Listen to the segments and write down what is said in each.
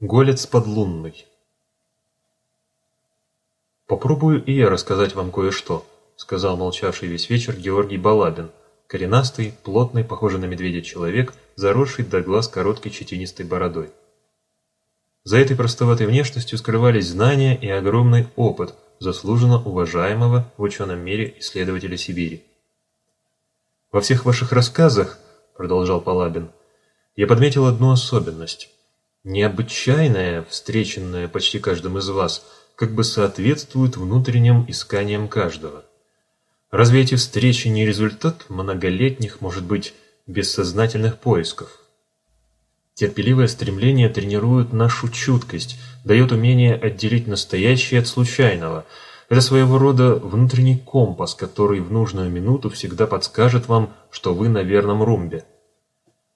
Голец подлунный. «Попробую и я рассказать вам кое-что», — сказал молчавший весь вечер Георгий Балабин, коренастый, плотный, похожий на медведя человек, заросший до глаз короткой четинистой бородой. За этой простоватой внешностью скрывались знания и огромный опыт заслуженно уважаемого в ученом мире исследователя Сибири. «Во всех ваших рассказах, — продолжал Палабин, — я подметил одну особенность необычайное, встреченное почти каждым из вас, как бы соответствует внутренним исканиям каждого. Разве эти встречи не результат многолетних, может быть, бессознательных поисков? Терпеливое стремление тренирует нашу чуткость, дает умение отделить настоящее от случайного. Это своего рода внутренний компас, который в нужную минуту всегда подскажет вам, что вы на верном румбе.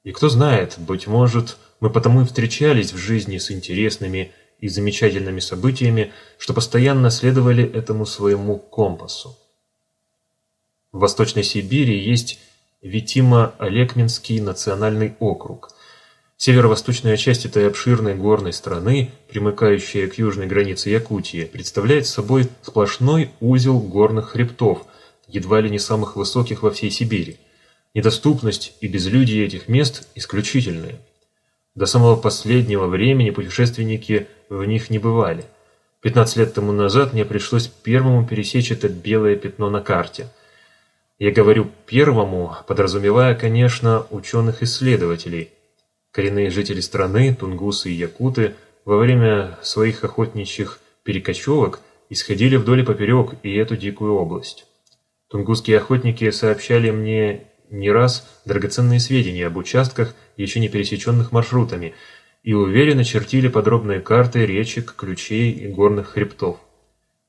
И кто знает, быть может, мы потому и встречались в жизни с интересными и замечательными событиями, что постоянно следовали этому своему компасу. В Восточной Сибири есть Витимо-Олекминский национальный округ. Северо-восточная часть этой обширной горной страны, примыкающая к южной границе Якутии, представляет собой сплошной узел горных хребтов, едва ли не самых высоких во всей Сибири. Недоступность и безлюдие этих мест исключительные. До самого последнего времени путешественники в них не бывали. 15 лет тому назад мне пришлось первому пересечь это белое пятно на карте. Я говорю «первому», подразумевая, конечно, ученых-исследователей. Коренные жители страны, тунгусы и якуты, во время своих охотничьих перекочевок исходили вдоль и поперек и эту дикую область. Тунгусские охотники сообщали мне не раз драгоценные сведения об участках, еще не пересеченных маршрутами, и уверенно чертили подробные карты речек, ключей и горных хребтов.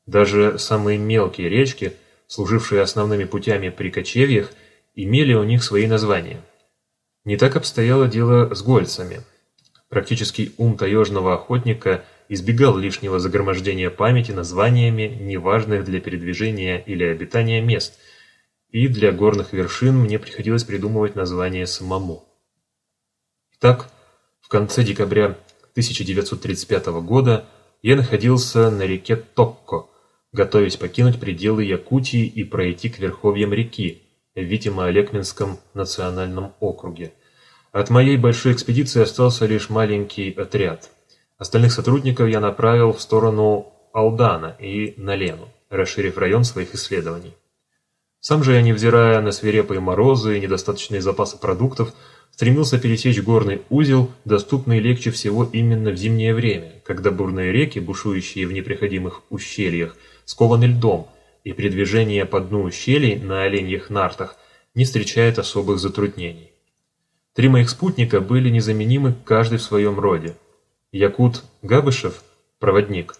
Даже самые мелкие речки, служившие основными путями при кочевьях, имели у них свои названия. Не так обстояло дело с гольцами. Практически ум таежного охотника избегал лишнего загромождения памяти названиями неважных для передвижения или обитания мест – и для горных вершин мне приходилось придумывать название самому. Итак, в конце декабря 1935 года я находился на реке Токко, готовясь покинуть пределы Якутии и пройти к верховьям реки в Витимо-Олекминском национальном округе. От моей большой экспедиции остался лишь маленький отряд. Остальных сотрудников я направил в сторону Алдана и Налену, расширив район своих исследований. Сам же я, невзирая на свирепые морозы и недостаточные запасы продуктов, стремился пересечь горный узел, доступный легче всего именно в зимнее время, когда бурные реки, бушующие в неприходимых ущельях, скованы льдом, и передвижение по дну ущелий на оленьих нартах не встречает особых затруднений. Три моих спутника были незаменимы каждый в своем роде. Якут Габышев, проводник,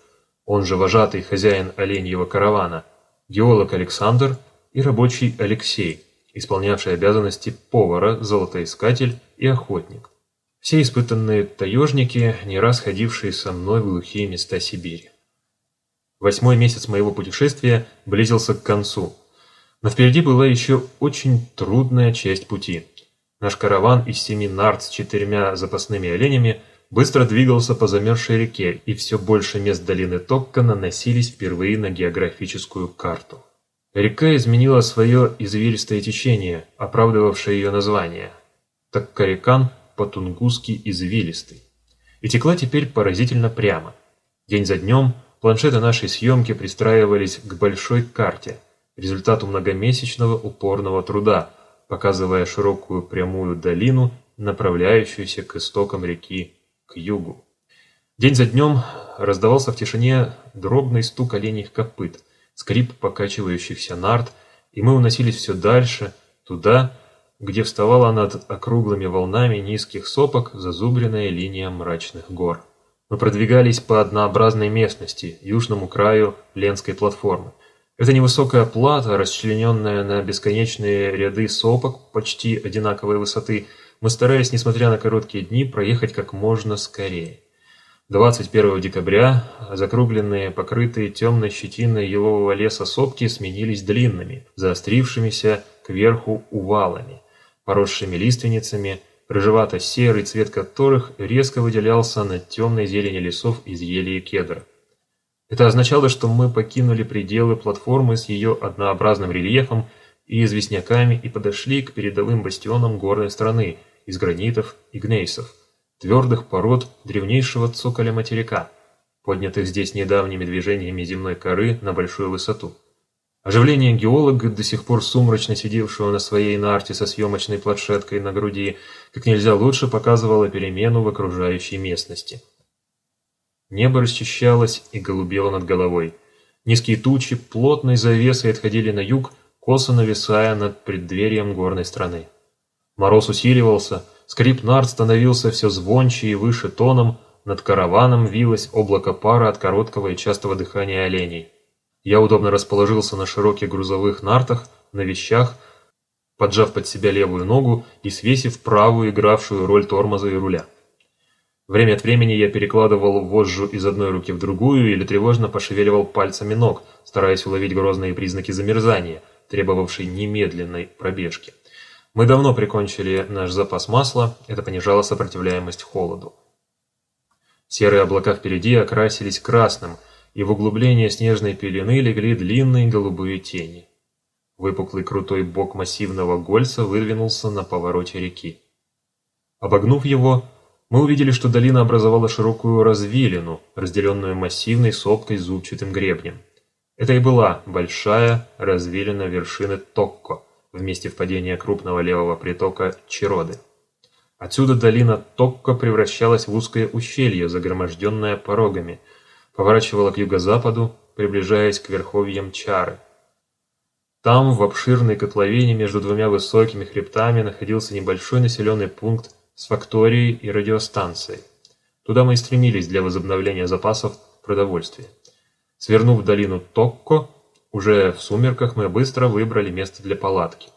он же вожатый хозяин оленьего каравана, геолог Александр – и рабочий Алексей, исполнявший обязанности повара, золотоискатель и охотник. Все испытанные таежники, не раз ходившие со мной в глухие места Сибири. Восьмой месяц моего путешествия близился к концу, но впереди была еще очень трудная часть пути. Наш караван из семи нарт с четырьмя запасными оленями быстро двигался по замерзшей реке, и все больше мест долины Токка наносились впервые на географическую карту. Река изменила свое извилистое течение, оправдывавшее ее название. Так Карикан по-тунгусски извилистый. И текла теперь поразительно прямо. День за днем планшеты нашей съемки пристраивались к большой карте, результату многомесячного упорного труда, показывая широкую прямую долину, направляющуюся к истокам реки, к югу. День за днем раздавался в тишине дробный стук оленьих копыт – скрип покачивающихся нарт, и мы уносились все дальше, туда, где вставала над округлыми волнами низких сопок зазубренная линия мрачных гор. Мы продвигались по однообразной местности, южному краю Ленской платформы. Это невысокая плата, расчлененная на бесконечные ряды сопок почти одинаковой высоты, мы старались, несмотря на короткие дни, проехать как можно скорее. 21 декабря закругленные, покрытые темной щетиной елового леса сопки сменились длинными, заострившимися кверху увалами, поросшими лиственницами, рыжевато-серый цвет которых резко выделялся на темной зелени лесов из ели и кедра. Это означало, что мы покинули пределы платформы с ее однообразным рельефом и известняками и подошли к передовым бастионам горной страны из гранитов и гнейсов, твердых пород древнейшего цоколя материка, поднятых здесь недавними движениями земной коры на большую высоту. Оживление геолога, до сих пор сумрачно сидевшего на своей нарте со съемочной планшеткой на груди, как нельзя лучше показывало перемену в окружающей местности. Небо расчищалось и голубело над головой. Низкие тучи плотной завесой отходили на юг, косо нависая над преддверием горной страны. Мороз усиливался, скрип нарт становился все звонче и выше тоном, над караваном вилось облако пара от короткого и частого дыхания оленей. Я удобно расположился на широких грузовых нартах, на вещах, поджав под себя левую ногу и свесив правую, игравшую роль тормоза и руля. Время от времени я перекладывал вожжу из одной руки в другую или тревожно пошевеливал пальцами ног, стараясь уловить грозные признаки замерзания, требовавшие немедленной пробежки. Мы давно прикончили наш запас масла, это понижало сопротивляемость холоду. Серые облака впереди окрасились красным – и в углубление снежной пелены легли длинные голубые тени. Выпуклый крутой бок массивного гольца выдвинулся на повороте реки. Обогнув его, мы увидели, что долина образовала широкую развилину, разделенную массивной сопкой с зубчатым гребнем. Это и была большая развилина вершины Токко, в месте впадения крупного левого притока Чироды. Отсюда долина Токко превращалась в узкое ущелье, загроможденное порогами – поворачивала к юго-западу, приближаясь к верховьям Чары. Там, в обширной котловине между двумя высокими хребтами, находился небольшой населенный пункт с факторией и радиостанцией. Туда мы и стремились для возобновления запасов продовольствия. Свернув долину Токко, уже в сумерках мы быстро выбрали место для палатки.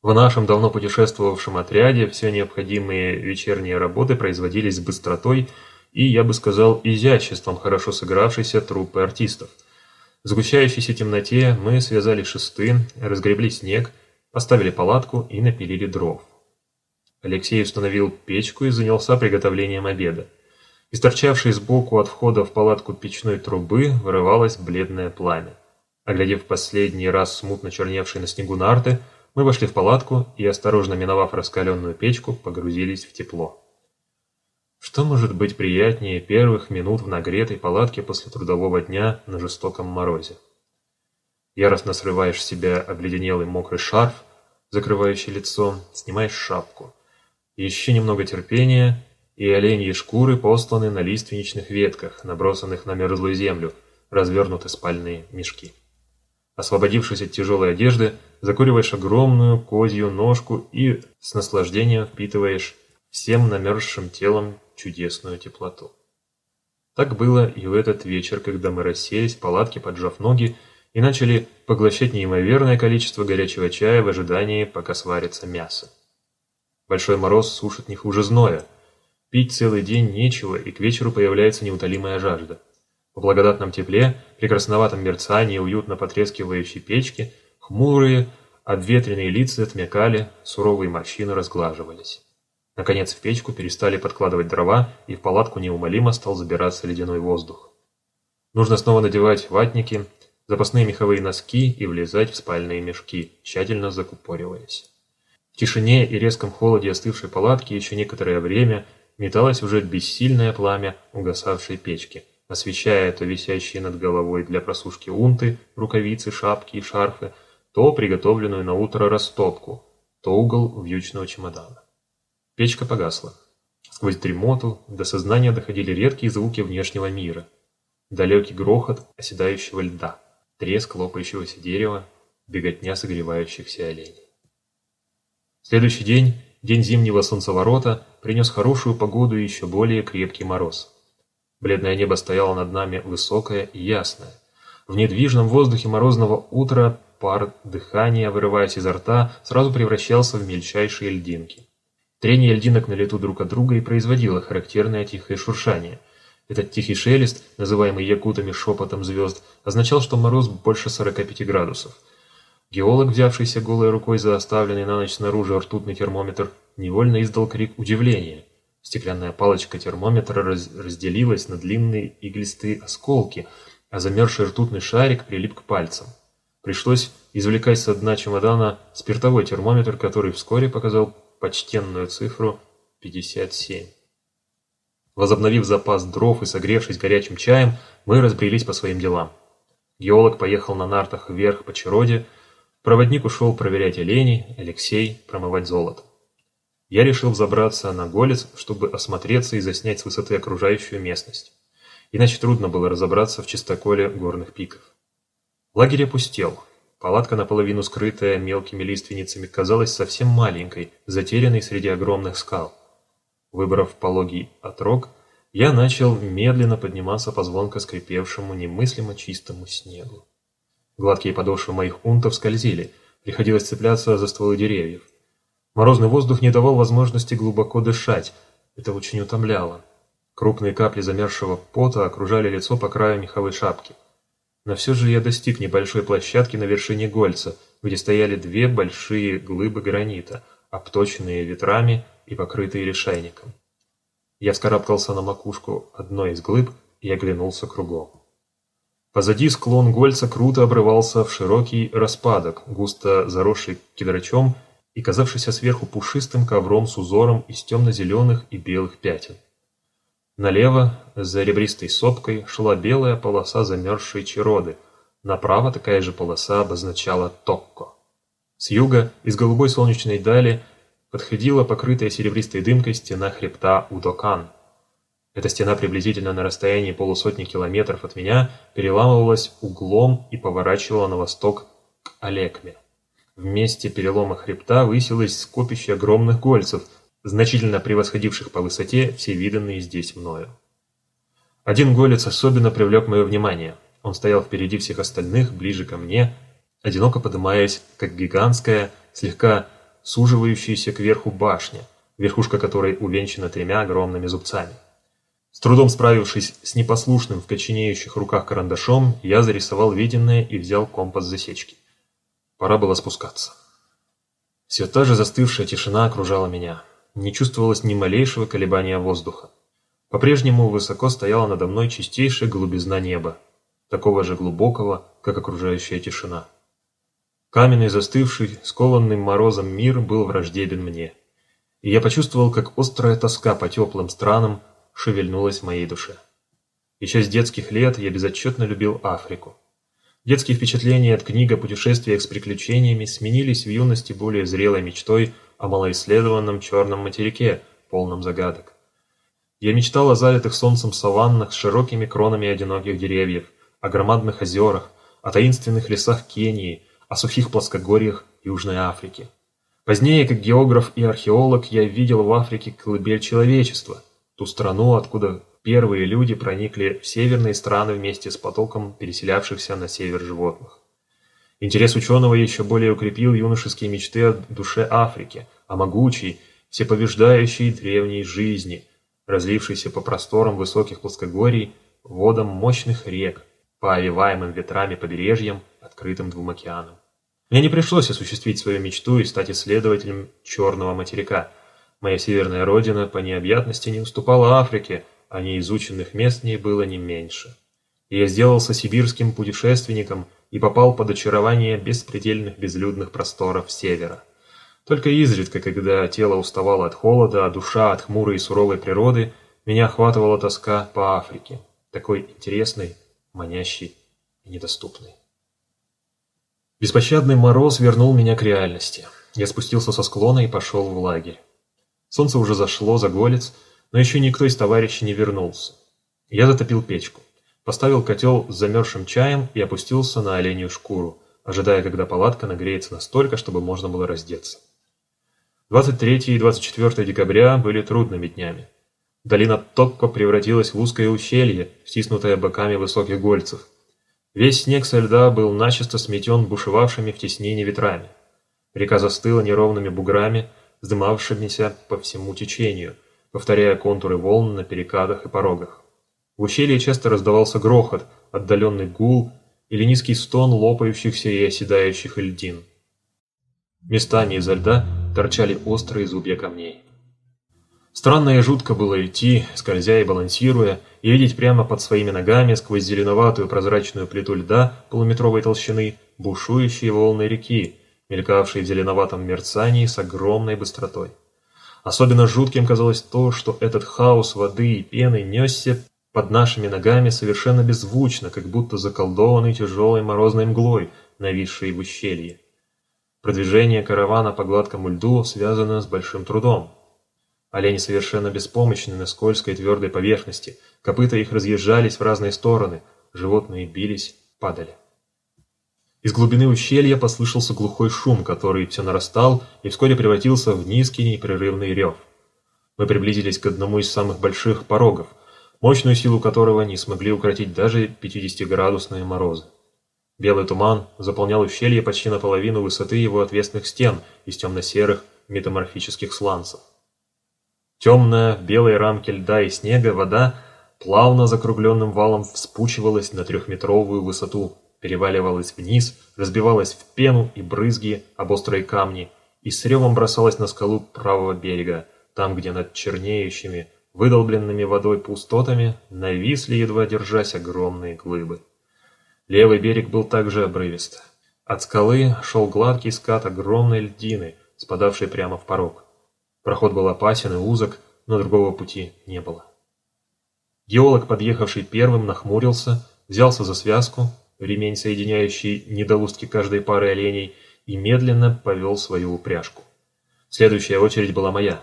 В нашем давно путешествовавшем отряде все необходимые вечерние работы производились с быстротой и, я бы сказал, изяществом хорошо сыгравшейся труппы артистов. В сгущающейся темноте мы связали шесты, разгребли снег, поставили палатку и напилили дров. Алексей установил печку и занялся приготовлением обеда. Из торчавшей сбоку от входа в палатку печной трубы вырывалось бледное пламя. Оглядев последний раз смутно черневшие на снегу нарты, мы вошли в палатку и, осторожно миновав раскаленную печку, погрузились в тепло. Что может быть приятнее первых минут в нагретой палатке после трудового дня на жестоком морозе? Яростно срываешь с себя обледенелый мокрый шарф, закрывающий лицо, снимаешь шапку. Еще немного терпения, и оленьи шкуры посланы на лиственничных ветках, набросанных на мерзлую землю, развернуты спальные мешки. Освободившись от тяжелой одежды, закуриваешь огромную козью ножку и с наслаждением впитываешь всем намерзшим телом чудесную теплоту. Так было и в этот вечер, когда мы расселись в палатке, поджав ноги, и начали поглощать неимоверное количество горячего чая в ожидании, пока сварится мясо. Большой мороз сушит не хуже зноя. Пить целый день нечего, и к вечеру появляется неутолимая жажда. В благодатном тепле, при красноватом мерцании уютно потрескивающей печки, хмурые, обветренные лица отмякали, суровые морщины разглаживались. Наконец в печку перестали подкладывать дрова, и в палатку неумолимо стал забираться ледяной воздух. Нужно снова надевать ватники, запасные меховые носки и влезать в спальные мешки, тщательно закупориваясь. В тишине и резком холоде остывшей палатки еще некоторое время металось уже бессильное пламя угасавшей печки, освещая то висящие над головой для просушки унты, рукавицы, шапки и шарфы, то приготовленную на утро растопку, то угол вьючного чемодана. Печка погасла. Сквозь дремоту до сознания доходили редкие звуки внешнего мира. Далекий грохот оседающего льда, треск лопающегося дерева, беготня согревающихся оленей. Следующий день, день зимнего солнцеворота, принес хорошую погоду и еще более крепкий мороз. Бледное небо стояло над нами высокое и ясное. В недвижном воздухе морозного утра пар дыхания, вырываясь изо рта, сразу превращался в мельчайшие льдинки. Трение льдинок на лету друг от друга и производило характерное тихое шуршание. Этот тихий шелест, называемый якутами шепотом звезд, означал, что мороз больше 45 градусов. Геолог, взявшийся голой рукой за оставленный на ночь снаружи ртутный термометр, невольно издал крик удивления. Стеклянная палочка термометра раз разделилась на длинные иглистые осколки, а замерзший ртутный шарик прилип к пальцам. Пришлось извлекать со дна чемодана спиртовой термометр, который вскоре показал почтенную цифру 57. Возобновив запас дров и согревшись горячим чаем, мы разбрелись по своим делам. Геолог поехал на нартах вверх по Чароде, проводник ушел проверять оленей, Алексей промывать золото. Я решил взобраться на голец, чтобы осмотреться и заснять с высоты окружающую местность. Иначе трудно было разобраться в чистоколе горных пиков. Лагерь опустел. Палатка, наполовину скрытая мелкими лиственницами, казалась совсем маленькой, затерянной среди огромных скал. Выбрав пологий отрог, я начал медленно подниматься по звонко скрипевшему, немыслимо чистому снегу. Гладкие подошвы моих унтов скользили, приходилось цепляться за стволы деревьев. Морозный воздух не давал возможности глубоко дышать, это очень утомляло. Крупные капли замерзшего пота окружали лицо по краю меховой шапки. Но все же я достиг небольшой площадки на вершине Гольца, где стояли две большие глыбы гранита, обточенные ветрами и покрытые решайником. Я вскарабкался на макушку одной из глыб и оглянулся кругом. Позади склон Гольца круто обрывался в широкий распадок, густо заросший кедрачом и казавшийся сверху пушистым ковром с узором из темно-зеленых и белых пятен. Налево, за ребристой сопкой, шла белая полоса замерзшей чароды, направо такая же полоса обозначала Токко. С юга, из голубой солнечной дали, подходила покрытая серебристой дымкой стена хребта Удокан. Эта стена приблизительно на расстоянии полусотни километров от меня переламывалась углом и поворачивала на восток к Олекме. В месте перелома хребта высилось скопище огромных гольцев, значительно превосходивших по высоте все виданные здесь мною. Один голец особенно привлек мое внимание. Он стоял впереди всех остальных, ближе ко мне, одиноко поднимаясь, как гигантская, слегка суживающаяся кверху башня, верхушка которой увенчана тремя огромными зубцами. С трудом справившись с непослушным в коченеющих руках карандашом, я зарисовал виденное и взял компас засечки. Пора было спускаться. Все та же застывшая тишина окружала меня. Не чувствовалось ни малейшего колебания воздуха. По-прежнему высоко стояла надо мной чистейшая голубизна неба, такого же глубокого, как окружающая тишина. Каменный, застывший, скованный морозом мир был враждебен мне. И я почувствовал, как острая тоска по теплым странам шевельнулась в моей душе. Еще с детских лет я безотчетно любил Африку. Детские впечатления от книг о путешествиях с приключениями сменились в юности более зрелой мечтой о малоисследованном черном материке, полном загадок. Я мечтал о залитых солнцем саваннах с широкими кронами одиноких деревьев, о громадных озерах, о таинственных лесах Кении, о сухих плоскогорьях Южной Африки. Позднее, как географ и археолог, я видел в Африке колыбель человечества, ту страну, откуда первые люди проникли в северные страны вместе с потоком переселявшихся на север животных. Интерес ученого еще более укрепил юношеские мечты о душе Африки, о могучей, всеповеждающей древней жизни, разлившейся по просторам высоких плоскогорий, водам мощных рек, по овиваемым ветрами побережьям, открытым двум океанам. Мне не пришлось осуществить свою мечту и стать исследователем Черного материка. Моя северная родина по необъятности не уступала Африке, а неизученных мест в ней было не меньше. И я сделался сибирским путешественником и попал под очарование беспредельных безлюдных просторов севера. Только изредка, когда тело уставало от холода, а душа от хмурой и суровой природы, меня охватывала тоска по Африке, такой интересной, манящий и недоступный. Беспощадный мороз вернул меня к реальности. Я спустился со склона и пошел в лагерь. Солнце уже зашло за голец, но еще никто из товарищей не вернулся. Я затопил печку, поставил котел с замерзшим чаем и опустился на оленью шкуру, ожидая, когда палатка нагреется настолько, чтобы можно было раздеться. 23 и 24 декабря были трудными днями. Долина Токко превратилась в узкое ущелье, стиснутое боками высоких гольцев. Весь снег со льда был начисто сметен бушевавшими в теснине ветрами. Река застыла неровными буграми, вздымавшимися по всему течению, повторяя контуры волн на перекатах и порогах. В ущелье часто раздавался грохот, отдаленный гул, или низкий стон лопающихся и оседающих льдин. Местами изо льда торчали острые зубья камней. Странно и жутко было идти, скользя и балансируя, и видеть прямо под своими ногами сквозь зеленоватую прозрачную плиту льда полуметровой толщины бушующие волны реки, мелькавшие в зеленоватом мерцании с огромной быстротой. Особенно жутким казалось то, что этот хаос воды и пены несся под нашими ногами совершенно беззвучно, как будто заколдованный тяжелой морозной мглой, нависшей в ущелье. Продвижение каравана по гладкому льду связано с большим трудом. Олени совершенно беспомощны на скользкой твердой поверхности, копыта их разъезжались в разные стороны, животные бились, падали. Из глубины ущелья послышался глухой шум, который все нарастал и вскоре превратился в низкий непрерывный рев. Мы приблизились к одному из самых больших порогов, мощную силу которого не смогли укротить даже 50-градусные морозы. Белый туман заполнял ущелье почти наполовину высоты его отвесных стен из темно-серых метаморфических сланцев. Темная в белой рамке льда и снега вода плавно закругленным валом вспучивалась на трехметровую высоту, переваливалась вниз, разбивалась в пену и брызги об острые камни и с ревом бросалась на скалу правого берега, там, где над чернеющими, выдолбленными водой пустотами нависли, едва держась, огромные глыбы. Левый берег был также обрывист. От скалы шел гладкий скат огромной льдины, спадавшей прямо в порог. Проход был опасен и узок, но другого пути не было. Геолог, подъехавший первым, нахмурился, взялся за связку, ремень, соединяющий недоустки каждой пары оленей, и медленно повел свою упряжку. Следующая очередь была моя.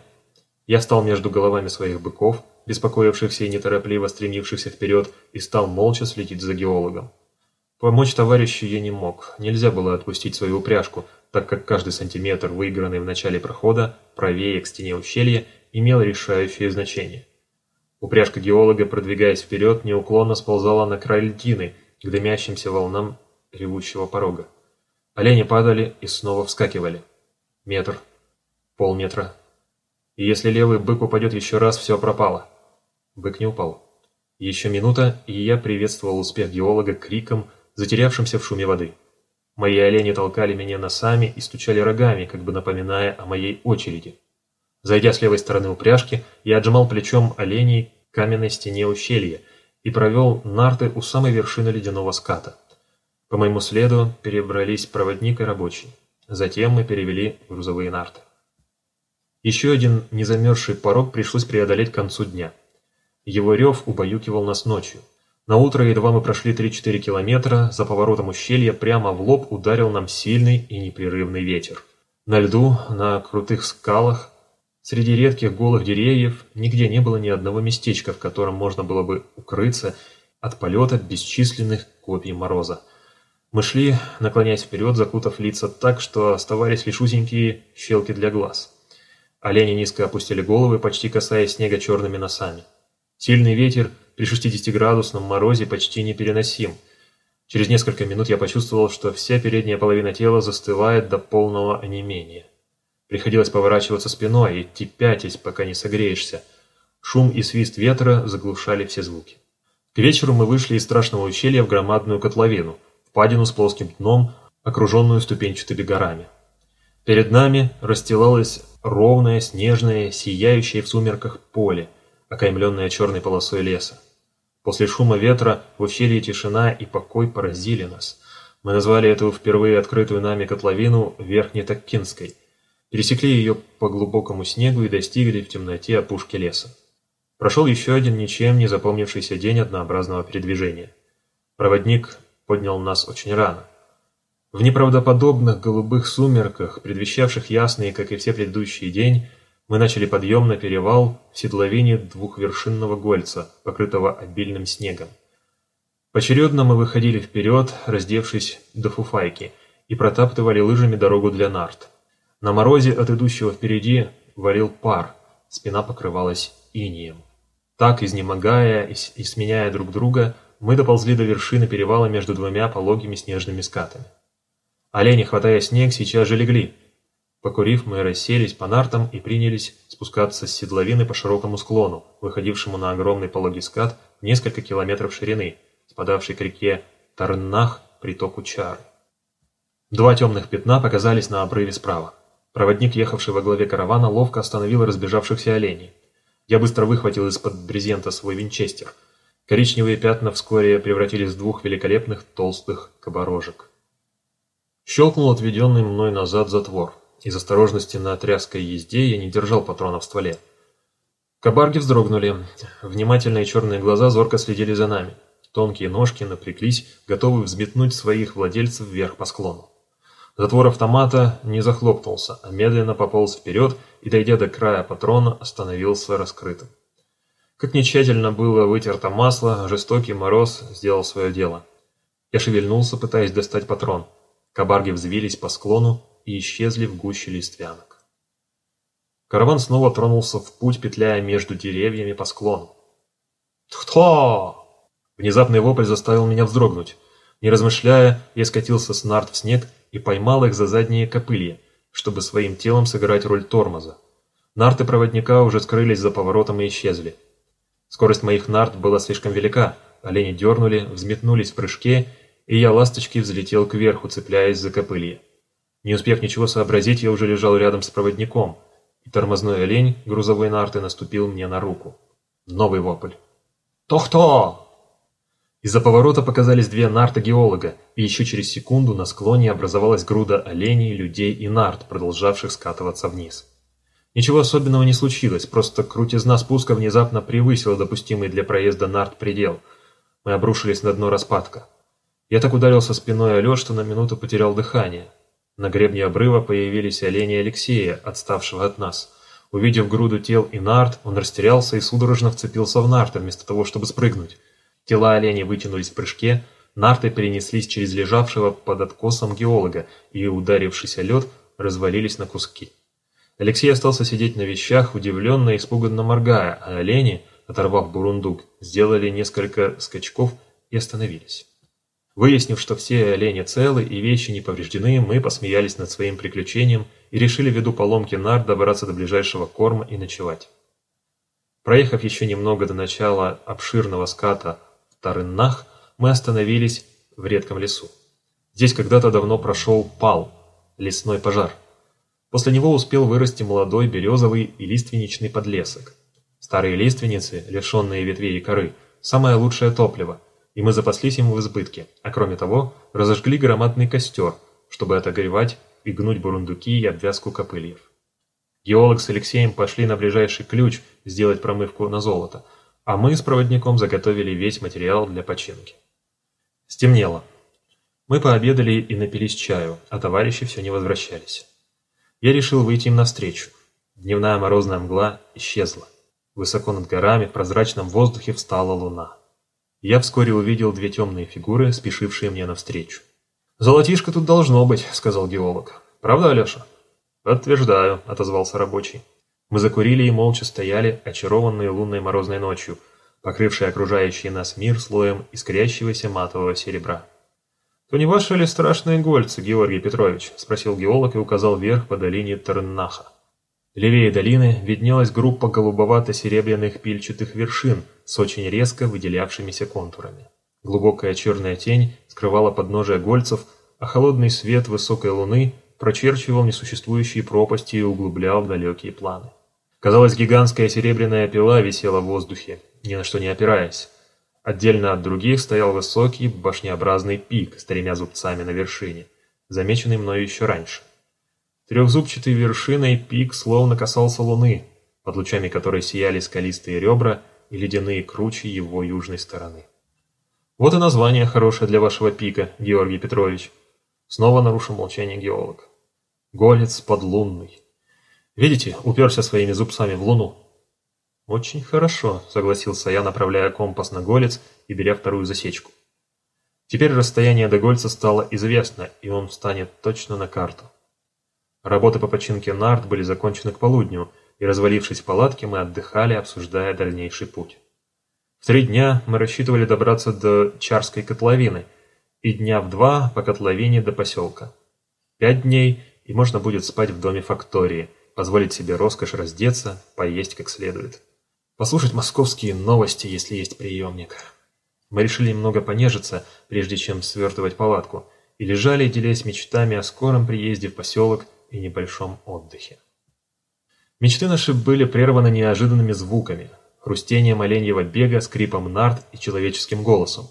Я стал между головами своих быков, беспокоившихся и неторопливо стремившихся вперед, и стал молча следить за геологом. Помочь товарищу я не мог, нельзя было отпустить свою упряжку, так как каждый сантиметр, выигранный в начале прохода, правее к стене ущелья, имел решающее значение. Упряжка геолога, продвигаясь вперед, неуклонно сползала на край льдины, к дымящимся волнам ревущего порога. Олени падали и снова вскакивали. Метр, полметра. И если левый бык упадет еще раз, все пропало. Бык не упал. Еще минута, и я приветствовал успех геолога криком, затерявшимся в шуме воды. Мои олени толкали меня носами и стучали рогами, как бы напоминая о моей очереди. Зайдя с левой стороны упряжки, я отжимал плечом оленей к каменной стене ущелья и провел нарты у самой вершины ледяного ската. По моему следу перебрались проводник и рабочий. Затем мы перевели грузовые нарты. Еще один незамерзший порог пришлось преодолеть к концу дня. Его рев убаюкивал нас ночью. На утро, едва мы прошли 3-4 километра, за поворотом ущелья прямо в лоб ударил нам сильный и непрерывный ветер. На льду, на крутых скалах, Среди редких голых деревьев нигде не было ни одного местечка, в котором можно было бы укрыться от полета бесчисленных копий мороза. Мы шли, наклоняясь вперед, закутав лица так, что оставались лишь узенькие щелки для глаз. Олени низко опустили головы, почти касаясь снега черными носами. Сильный ветер при 60-градусном морозе почти непереносим. Через несколько минут я почувствовал, что вся передняя половина тела застывает до полного онемения. Приходилось поворачиваться спиной, идти пятясь, пока не согреешься. Шум и свист ветра заглушали все звуки. К вечеру мы вышли из страшного ущелья в громадную котловину, впадину с плоским дном, окруженную ступенчатыми горами. Перед нами расстилалось ровное, снежное, сияющее в сумерках поле, окаймленное черной полосой леса. После шума ветра в ущелье тишина и покой поразили нас. Мы назвали эту впервые открытую нами котловину Верхнетоккинской – пересекли ее по глубокому снегу и достигли в темноте опушки леса. Прошел еще один ничем не запомнившийся день однообразного передвижения. Проводник поднял нас очень рано. В неправдоподобных голубых сумерках, предвещавших ясный, как и все предыдущие день, мы начали подъем на перевал в седловине двухвершинного гольца, покрытого обильным снегом. Поочередно мы выходили вперед, раздевшись до фуфайки, и протаптывали лыжами дорогу для нарт. На морозе от идущего впереди варил пар, спина покрывалась инием. Так, изнемогая и сменяя друг друга, мы доползли до вершины перевала между двумя пологими снежными скатами. Олени, хватая снег, сейчас же легли. Покурив, мы расселись по нартам и принялись спускаться с седловины по широкому склону, выходившему на огромный пологий скат несколько километров ширины, спадавший к реке Тарнах притоку чары. Два темных пятна показались на обрыве справа. Проводник, ехавший во главе каравана, ловко остановил разбежавшихся оленей. Я быстро выхватил из-под брезента свой винчестер. Коричневые пятна вскоре превратились в двух великолепных толстых кабарожек. Щелкнул отведенный мной назад затвор. Из осторожности на тряской езде я не держал патрона в стволе. Кабарги вздрогнули. Внимательные черные глаза зорко следили за нами. Тонкие ножки напряглись, готовые взметнуть своих владельцев вверх по склону. Затвор автомата не захлопнулся, а медленно пополз вперед и, дойдя до края патрона, остановился раскрытым. Как нечаянно было вытерто масло, жестокий мороз сделал свое дело. Я шевельнулся, пытаясь достать патрон. Кабарги взвились по склону и исчезли в гуще листвянок. Караван снова тронулся в путь, петляя между деревьями по склону. «Кто?» Внезапный вопль заставил меня вздрогнуть. Не размышляя, я скатился с нарт в снег и поймал их за задние копылья, чтобы своим телом сыграть роль тормоза. Нарты проводника уже скрылись за поворотом и исчезли. Скорость моих нарт была слишком велика, олени дернули, взметнулись в прыжке, и я ласточкой взлетел кверху, цепляясь за копылья. Не успев ничего сообразить, я уже лежал рядом с проводником, и тормозной олень грузовой нарты наступил мне на руку. Новый вопль. «То-кто!» Из-за поворота показались две нарты геолога, и еще через секунду на склоне образовалась груда оленей, людей и нарт, продолжавших скатываться вниз. Ничего особенного не случилось, просто крутизна спуска внезапно превысила допустимый для проезда нарт предел. Мы обрушились на дно распадка. Я так ударился спиной о лед, что на минуту потерял дыхание. На гребне обрыва появились олени Алексея, отставшего от нас. Увидев груду тел и нарт, он растерялся и судорожно вцепился в нарты, вместо того, чтобы спрыгнуть. Тела оленей вытянулись в прыжке, нарты перенеслись через лежавшего под откосом геолога и, ударившись о лед, развалились на куски. Алексей остался сидеть на вещах, удивленно и испуганно моргая, а олени, оторвав бурундук, сделали несколько скачков и остановились. Выяснив, что все олени целы и вещи не повреждены, мы посмеялись над своим приключением и решили ввиду поломки нар добраться до ближайшего корма и ночевать. Проехав еще немного до начала обширного ската Тарыннах мы остановились в редком лесу. Здесь когда-то давно прошел пал, лесной пожар. После него успел вырасти молодой березовый и лиственничный подлесок. Старые лиственницы, лишенные ветвей и коры, самое лучшее топливо, и мы запаслись им в избытке, а кроме того, разожгли громадный костер, чтобы отогревать и гнуть бурундуки и обвязку копыльев. Геолог с Алексеем пошли на ближайший ключ сделать промывку на золото, а мы с проводником заготовили весь материал для починки. Стемнело. Мы пообедали и напились чаю, а товарищи все не возвращались. Я решил выйти им навстречу. Дневная морозная мгла исчезла. Высоко над горами в прозрачном воздухе встала луна. Я вскоре увидел две темные фигуры, спешившие мне навстречу. «Золотишко тут должно быть», — сказал геолог. «Правда, Алеша?» «Подтверждаю», — отозвался рабочий. Мы закурили и молча стояли, очарованные лунной морозной ночью, покрывшей окружающий нас мир слоем искрящегося матового серебра. «То не ваши ли страшные гольцы, Георгий Петрович?» – спросил геолог и указал вверх по долине Тарнаха. Левее долины виднелась группа голубовато-серебряных пильчатых вершин с очень резко выделявшимися контурами. Глубокая черная тень скрывала подножие гольцев, а холодный свет высокой луны прочерчивал несуществующие пропасти и углублял далекие планы. Казалось, гигантская серебряная пила висела в воздухе, ни на что не опираясь. Отдельно от других стоял высокий башнеобразный пик с тремя зубцами на вершине, замеченный мною еще раньше. Трехзубчатой вершиной пик словно касался луны, под лучами которой сияли скалистые ребра и ледяные кручи его южной стороны. Вот и название хорошее для вашего пика, Георгий Петрович. Снова нарушил молчание геолог. Голец подлунный. Видите, уперся своими зубцами в луну. Очень хорошо, согласился я, направляя компас на голец и беря вторую засечку. Теперь расстояние до гольца стало известно, и он встанет точно на карту. Работы по починке нарт были закончены к полудню, и, развалившись в палатке, мы отдыхали, обсуждая дальнейший путь. В три дня мы рассчитывали добраться до Чарской котловины, и дня в два по котловине до поселка. Пять дней, и можно будет спать в доме фактории, позволить себе роскошь раздеться, поесть как следует. Послушать московские новости, если есть приемник. Мы решили немного понежиться, прежде чем свертывать палатку, и лежали, делясь мечтами о скором приезде в поселок и небольшом отдыхе. Мечты наши были прерваны неожиданными звуками, хрустением оленьего бега, скрипом нарт и человеческим голосом.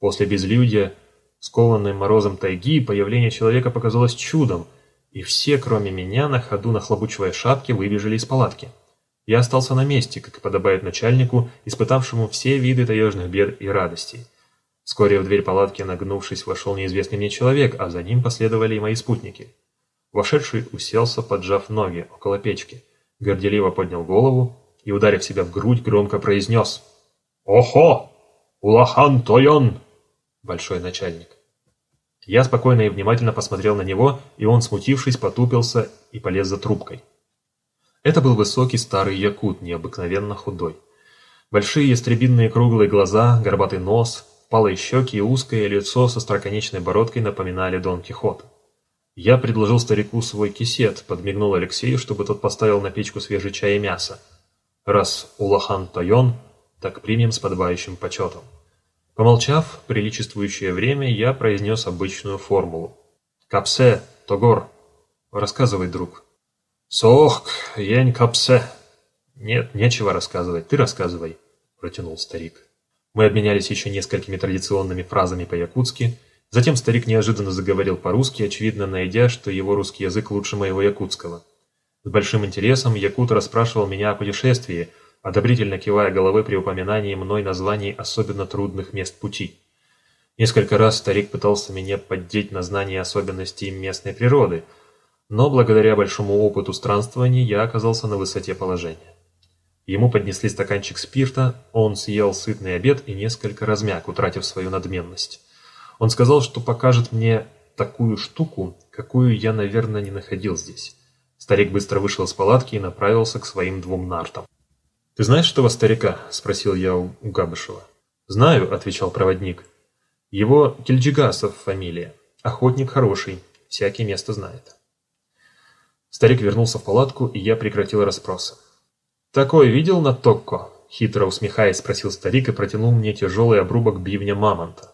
После безлюдья, скованной морозом тайги, появление человека показалось чудом, и все, кроме меня, на ходу нахлобучивая шапки, выбежали из палатки. Я остался на месте, как и подобает начальнику, испытавшему все виды таежных бед и радостей. Вскоре в дверь палатки, нагнувшись, вошел неизвестный мне человек, а за ним последовали и мои спутники. Вошедший уселся, поджав ноги, около печки, горделиво поднял голову и, ударив себя в грудь, громко произнес «Охо! Улахан Тойон!» Большой начальник. Я спокойно и внимательно посмотрел на него, и он, смутившись, потупился и полез за трубкой. Это был высокий старый якут, необыкновенно худой. Большие ястребинные круглые глаза, горбатый нос, палые щеки и узкое лицо со строконечной бородкой напоминали Дон Кихота. Я предложил старику свой кисет, подмигнул Алексею, чтобы тот поставил на печку свежий чай и мясо. Раз Улахан Тайон, так примем с подобающим почетом. Помолчав приличествующее время, я произнес обычную формулу. «Капсе, Тогор!» «Рассказывай, друг». «Сох, янь капсе!» «Нет, нечего рассказывать, ты рассказывай», — протянул старик. Мы обменялись еще несколькими традиционными фразами по-якутски. Затем старик неожиданно заговорил по-русски, очевидно найдя, что его русский язык лучше моего якутского. С большим интересом якут расспрашивал меня о путешествии, одобрительно кивая головой при упоминании мной названий особенно трудных мест пути. Несколько раз старик пытался меня поддеть на знание особенностей местной природы — но благодаря большому опыту странствований я оказался на высоте положения. Ему поднесли стаканчик спирта, он съел сытный обед и несколько размяк, утратив свою надменность. Он сказал, что покажет мне такую штуку, какую я, наверное, не находил здесь. Старик быстро вышел из палатки и направился к своим двум нартам. «Ты знаешь этого старика?» – спросил я у Габышева. «Знаю», – отвечал проводник. «Его Кельджигасов фамилия. Охотник хороший, всякий место знает». Старик вернулся в палатку, и я прекратил расспросы. «Такой видел на Токко?» — хитро усмехаясь, спросил старик и протянул мне тяжелый обрубок бивня мамонта.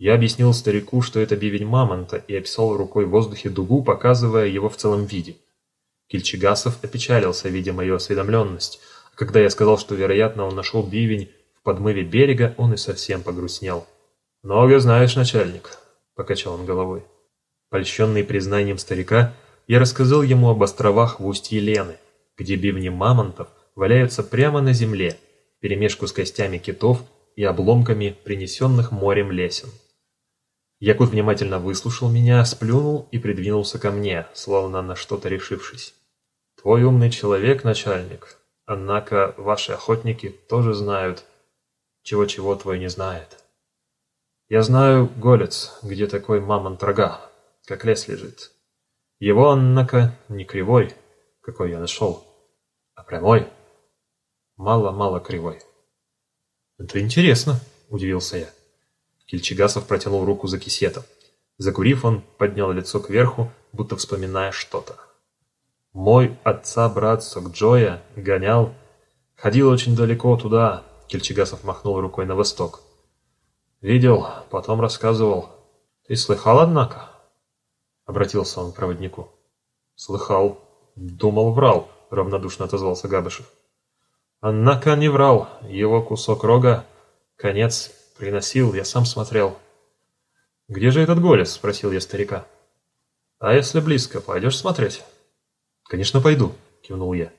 Я объяснил старику, что это бивень мамонта, и описал рукой в воздухе дугу, показывая его в целом виде. Кильчигасов опечалился, видя мою осведомленность, когда я сказал, что, вероятно, он нашел бивень в подмыве берега, он и совсем погрустнел. «Много знаешь, начальник», — покачал он головой. Польщенный признанием старика, я рассказал ему об островах в устье Лены, где бивни мамонтов валяются прямо на земле, перемешку с костями китов и обломками принесенных морем лесен. Якут внимательно выслушал меня, сплюнул и придвинулся ко мне, словно на что-то решившись. «Твой умный человек, начальник, однако ваши охотники тоже знают, чего-чего твой не знает. Я знаю, Голец, где такой мамонт рога, как лес лежит. Его, однако, не кривой, какой я нашел, а прямой. Мало-мало кривой. «Это интересно», — удивился я. Кильчигасов протянул руку за кисетом. Закурив, он поднял лицо кверху, будто вспоминая что-то. «Мой отца-брат Сокджоя гонял, ходил очень далеко туда», — Кильчигасов махнул рукой на восток. «Видел, потом рассказывал. Ты слыхал, однако?» Обратился он к проводнику. Слыхал. Думал, врал, равнодушно отозвался Габышев. Однако не врал. Его кусок рога, конец, приносил, я сам смотрел. «Где же этот голес?» – спросил я старика. «А если близко, пойдешь смотреть?» «Конечно, пойду», – кивнул я.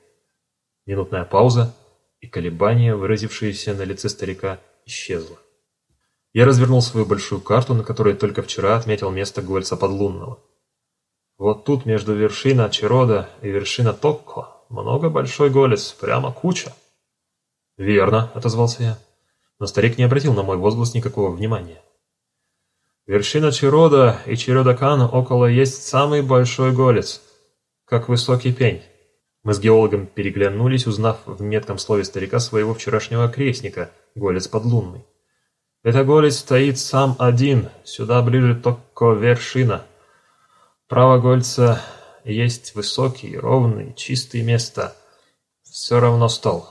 Минутная пауза, и колебание, выразившееся на лице старика, исчезло. Я развернул свою большую карту, на которой только вчера отметил место Гольца Подлунного. Вот тут между вершина Чирода и вершина Токко много большой голец, прямо куча. Верно, отозвался я. Но старик не обратил на мой возглас никакого внимания. Вершина Чирода и Чиродакана около есть самый большой голец, как высокий пень. Мы с геологом переглянулись, узнав в метком слове старика своего вчерашнего крестника, голец подлунный. Это голец стоит сам один, сюда ближе только вершина. Право Гольца есть высокий, ровный, чистый место. Все равно стол.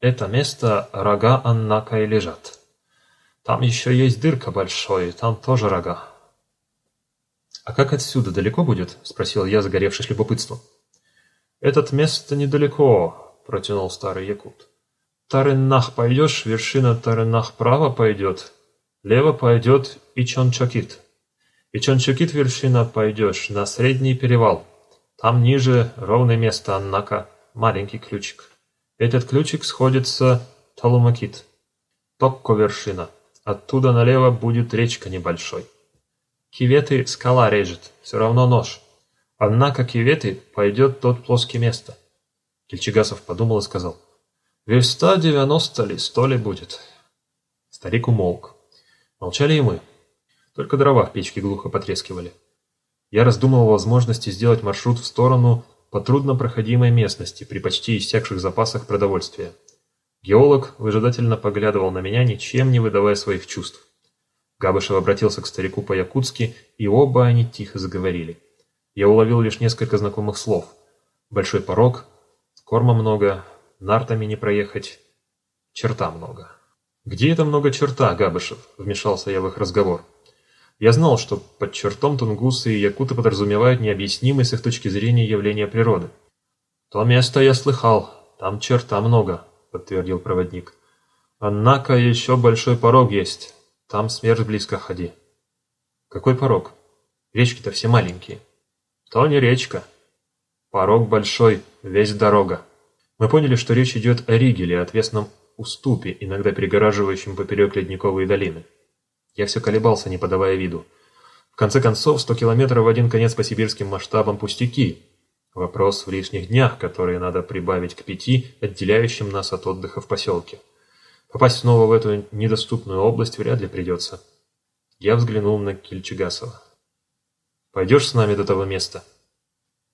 Это место рога Аннака и лежат. Там еще есть дырка большой, там тоже рога. «А как отсюда, далеко будет?» – спросил я, загоревшись любопытством. «Этот место недалеко», – протянул старый якут. «Тарыннах пойдешь, вершина Тарыннах право пойдет, лево пойдет и Чончокит. И Чончокит вершина пойдешь на средний перевал. Там ниже ровное место, однако маленький ключик. Этот ключик сходится Талумакит. Токко вершина. Оттуда налево будет речка небольшой. Киветы скала режет, все равно нож. Однако киветы пойдет тот плоский место. Кельчегасов подумал и сказал. Верста девяносто ли, сто ли будет. Старик умолк. Молчали и мы. Только дрова в печке глухо потрескивали. Я раздумывал о возможности сделать маршрут в сторону по труднопроходимой местности при почти иссякших запасах продовольствия. Геолог выжидательно поглядывал на меня, ничем не выдавая своих чувств. Габышев обратился к старику по-якутски, и оба они тихо заговорили. Я уловил лишь несколько знакомых слов. Большой порог, корма много, нартами не проехать, черта много. «Где это много черта, Габышев?» – вмешался я в их разговор. Я знал, что под чертом тунгусы и якуты подразумевают необъяснимые с их точки зрения явления природы. «То место я слыхал, там черта много», – подтвердил проводник. «Однако еще большой порог есть, там смерть близко ходи». «Какой порог? Речки-то все маленькие». «То не речка. Порог большой, весь дорога». Мы поняли, что речь идет о Ригеле, отвесном уступе, иногда перегораживающем поперек ледниковые долины. Я все колебался, не подавая виду. В конце концов, 100 километров в один конец по сибирским масштабам пустяки. Вопрос в лишних днях, которые надо прибавить к пяти, отделяющим нас от отдыха в поселке. Попасть снова в эту недоступную область вряд ли придется. Я взглянул на Кильчигасова. «Пойдешь с нами до того места?»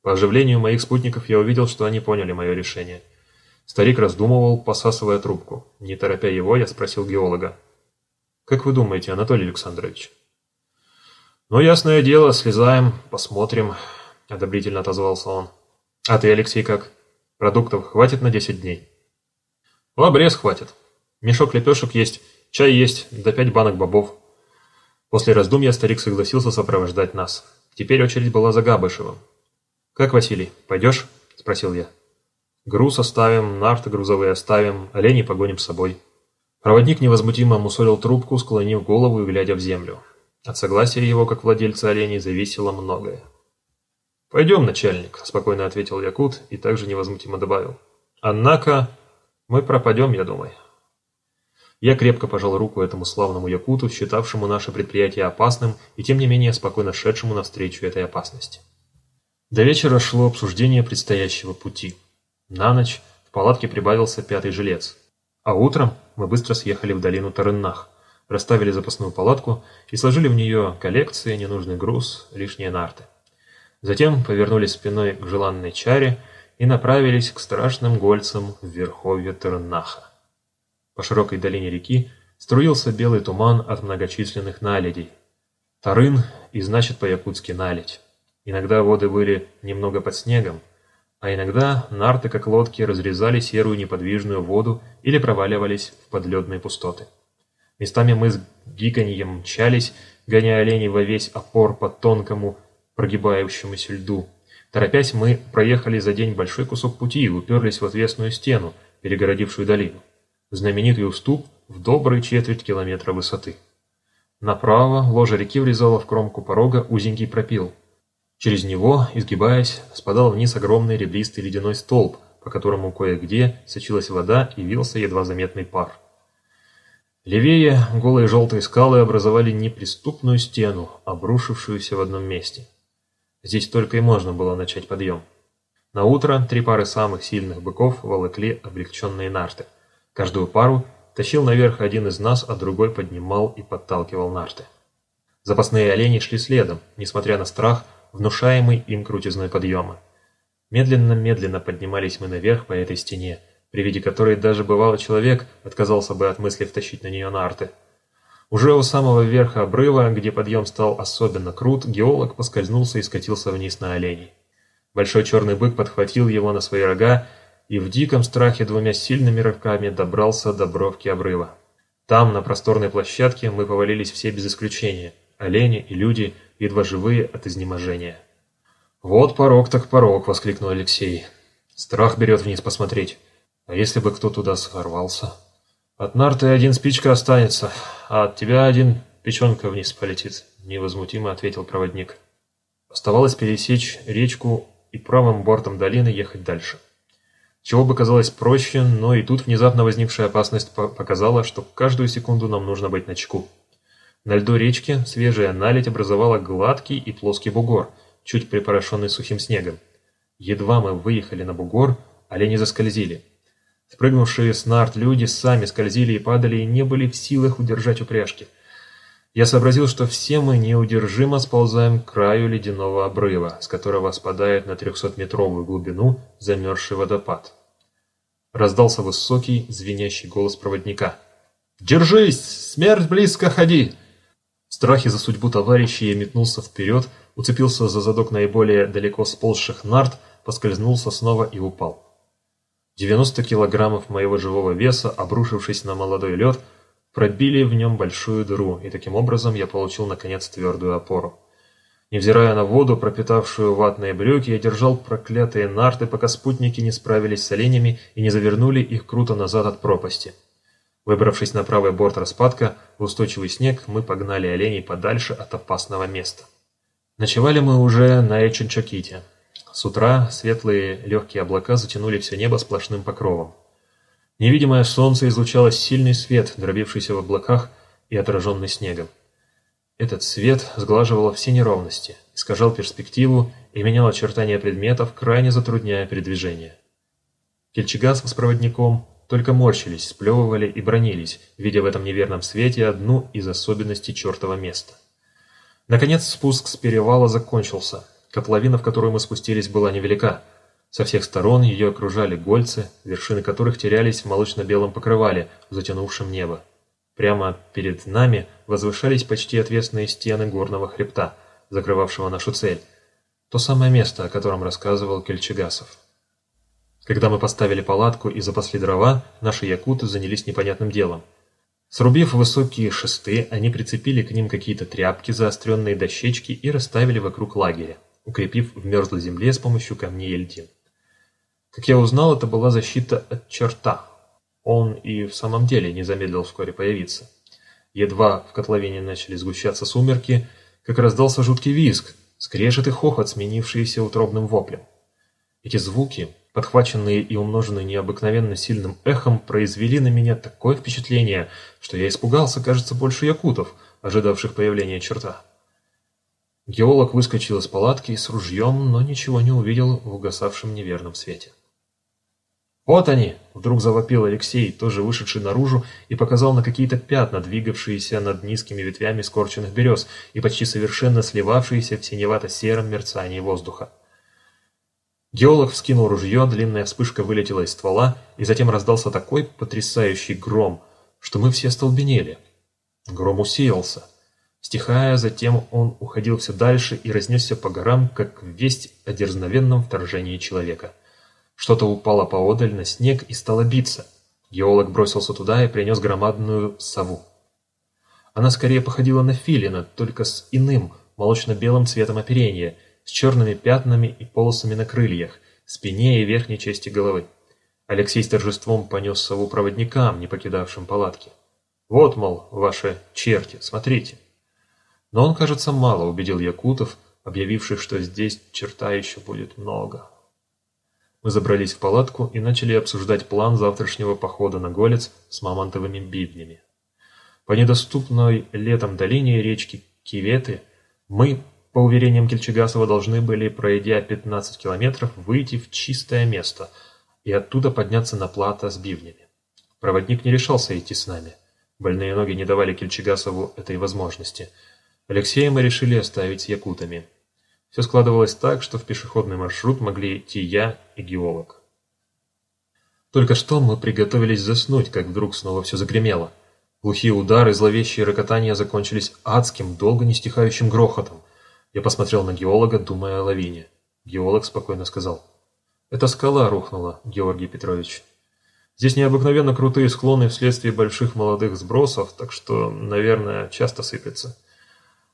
По оживлению моих спутников я увидел, что они поняли мое решение. Старик раздумывал, посасывая трубку. Не торопя его, я спросил геолога. «Как вы думаете, Анатолий Александрович?» «Ну, ясное дело, слезаем, посмотрим», — одобрительно отозвался он. «А ты, Алексей, как? Продуктов хватит на 10 дней?» «В обрез хватит. Мешок лепешек есть, чай есть, да пять банок бобов». После раздумья старик согласился сопровождать нас. Теперь очередь была за Габышевым. «Как, Василий, пойдешь?» – спросил я. «Груз оставим, нарты грузовые оставим, оленей погоним с собой». Проводник невозмутимо мусолил трубку, склонив голову и глядя в землю. От согласия его, как владельца оленей, зависело многое. «Пойдем, начальник», – спокойно ответил Якут и также невозмутимо добавил. «Однако мы пропадем, я думаю». Я крепко пожал руку этому славному Якуту, считавшему наше предприятие опасным и тем не менее спокойно шедшему навстречу этой опасности. До вечера шло обсуждение предстоящего пути. На ночь в палатке прибавился пятый жилец. А утром мы быстро съехали в долину Тарыннах, расставили запасную палатку и сложили в нее коллекции, ненужный груз, лишние нарты. Затем повернулись спиной к желанной чаре и направились к страшным гольцам в верховье Тарыннаха. По широкой долине реки струился белый туман от многочисленных наледей. Тарын и значит по-якутски наледь. Иногда воды были немного под снегом, а иногда нарты, как лодки, разрезали серую неподвижную воду или проваливались в подледные пустоты. Местами мы с гиканьем мчались, гоняя оленей во весь опор по тонкому прогибающемуся льду. Торопясь, мы проехали за день большой кусок пути и уперлись в отвесную стену, перегородившую долину. Знаменитый уступ в добрый четверть километра высоты. Направо ложа реки врезала в кромку порога узенький пропил – Через него, изгибаясь, спадал вниз огромный ребристый ледяной столб, по которому кое-где сочилась вода и вился едва заметный пар. Левее голые желтые скалы образовали неприступную стену, обрушившуюся в одном месте. Здесь только и можно было начать подъем. На утро три пары самых сильных быков волокли облегченные нарты. Каждую пару тащил наверх один из нас, а другой поднимал и подталкивал нарты. Запасные олени шли следом, несмотря на страх, внушаемый им крутизной подъема. Медленно-медленно поднимались мы наверх по этой стене, при виде которой даже бывалый человек отказался бы от мысли втащить на нее нарты. Уже у самого верха обрыва, где подъем стал особенно крут, геолог поскользнулся и скатился вниз на оленей. Большой черный бык подхватил его на свои рога и в диком страхе двумя сильными рывками добрался до бровки обрыва. Там, на просторной площадке, мы повалились все без исключения. Олени и люди, едва живые от изнеможения. «Вот порог так порог!» — воскликнул Алексей. «Страх берет вниз посмотреть. А если бы кто туда сорвался?» «От нарты один спичка останется, а от тебя один печенка вниз полетит», — невозмутимо ответил проводник. Оставалось пересечь речку и правым бортом долины ехать дальше. Чего бы казалось проще, но и тут внезапно возникшая опасность показала, что каждую секунду нам нужно быть начеку. На льду речки свежая наледь образовала гладкий и плоский бугор, чуть припорошенный сухим снегом. Едва мы выехали на бугор, олени заскользили. Спрыгнувшие с нарт люди сами скользили и падали и не были в силах удержать упряжки. Я сообразил, что все мы неудержимо сползаем к краю ледяного обрыва, с которого спадает на трехсотметровую глубину замерзший водопад. Раздался высокий, звенящий голос проводника. «Держись! Смерть близко ходи!» В страхе за судьбу товарища я метнулся вперед, уцепился за задок наиболее далеко сползших нарт, поскользнулся снова и упал. 90 килограммов моего живого веса, обрушившись на молодой лед, пробили в нем большую дыру, и таким образом я получил, наконец, твердую опору. Невзирая на воду, пропитавшую ватные брюки, я держал проклятые нарты, пока спутники не справились с оленями и не завернули их круто назад от пропасти. Выбравшись на правый борт распадка, в устойчивый снег, мы погнали оленей подальше от опасного места. Ночевали мы уже на Эченчоките. С утра светлые легкие облака затянули все небо сплошным покровом. Невидимое солнце излучало сильный свет, дробившийся в облаках и отраженный снегом. Этот свет сглаживал все неровности, искажал перспективу и менял очертания предметов, крайне затрудняя передвижение. Кельчегасов с проводником только морщились, сплевывали и бронились, видя в этом неверном свете одну из особенностей чертова места. Наконец спуск с перевала закончился. Котловина, в которую мы спустились, была невелика – со всех сторон ее окружали гольцы, вершины которых терялись в молочно-белом покрывале, затянувшем небо. Прямо перед нами возвышались почти отвесные стены горного хребта, закрывавшего нашу цель. То самое место, о котором рассказывал Кельчегасов. Когда мы поставили палатку и запасли дрова, наши якуты занялись непонятным делом. Срубив высокие шесты, они прицепили к ним какие-то тряпки, заостренные дощечки и расставили вокруг лагеря, укрепив в мерзлой земле с помощью камней и льдин. Как я узнал, это была защита от черта. Он и в самом деле не замедлил вскоре появиться. Едва в котловине начали сгущаться сумерки, как раздался жуткий визг, скрежет и хохот, сменившиеся утробным воплем. Эти звуки, подхваченные и умноженные необыкновенно сильным эхом, произвели на меня такое впечатление, что я испугался, кажется, больше якутов, ожидавших появления черта. Геолог выскочил из палатки с ружьем, но ничего не увидел в угасавшем неверном свете. «Вот они!» — вдруг завопил Алексей, тоже вышедший наружу, и показал на какие-то пятна, двигавшиеся над низкими ветвями скорченных берез и почти совершенно сливавшиеся в синевато-сером мерцании воздуха. Геолог вскинул ружье, длинная вспышка вылетела из ствола, и затем раздался такой потрясающий гром, что мы все столбенели. Гром усеялся. Стихая, затем он уходил все дальше и разнесся по горам, как весть о дерзновенном вторжении человека. Что-то упало поодаль на снег и стало биться. Геолог бросился туда и принес громадную сову. Она скорее походила на филина, только с иным, молочно-белым цветом оперения, с черными пятнами и полосами на крыльях, спине и верхней части головы. Алексей с торжеством понес сову проводникам, не покидавшим палатки. «Вот, мол, ваши черти, смотрите». Но он, кажется, мало убедил якутов, объявивших, что здесь черта еще будет много. Мы забрались в палатку и начали обсуждать план завтрашнего похода на Голец с мамонтовыми бивнями. По недоступной летом долине речки Киветы мы, по уверениям Кельчегасова, должны были, пройдя 15 километров, выйти в чистое место и оттуда подняться на плато с бивнями. Проводник не решался идти с нами. Больные ноги не давали Кельчегасову этой возможности. Алексея мы решили оставить с якутами. Все складывалось так, что в пешеходный маршрут могли идти я и геолог. Только что мы приготовились заснуть, как вдруг снова все загремело. Глухие удары зловещие рокотания закончились адским, долго не стихающим грохотом. Я посмотрел на геолога, думая о лавине. Геолог спокойно сказал. «Это скала рухнула, Георгий Петрович». Здесь необыкновенно крутые склоны вследствие больших молодых сбросов, так что, наверное, часто сыпется.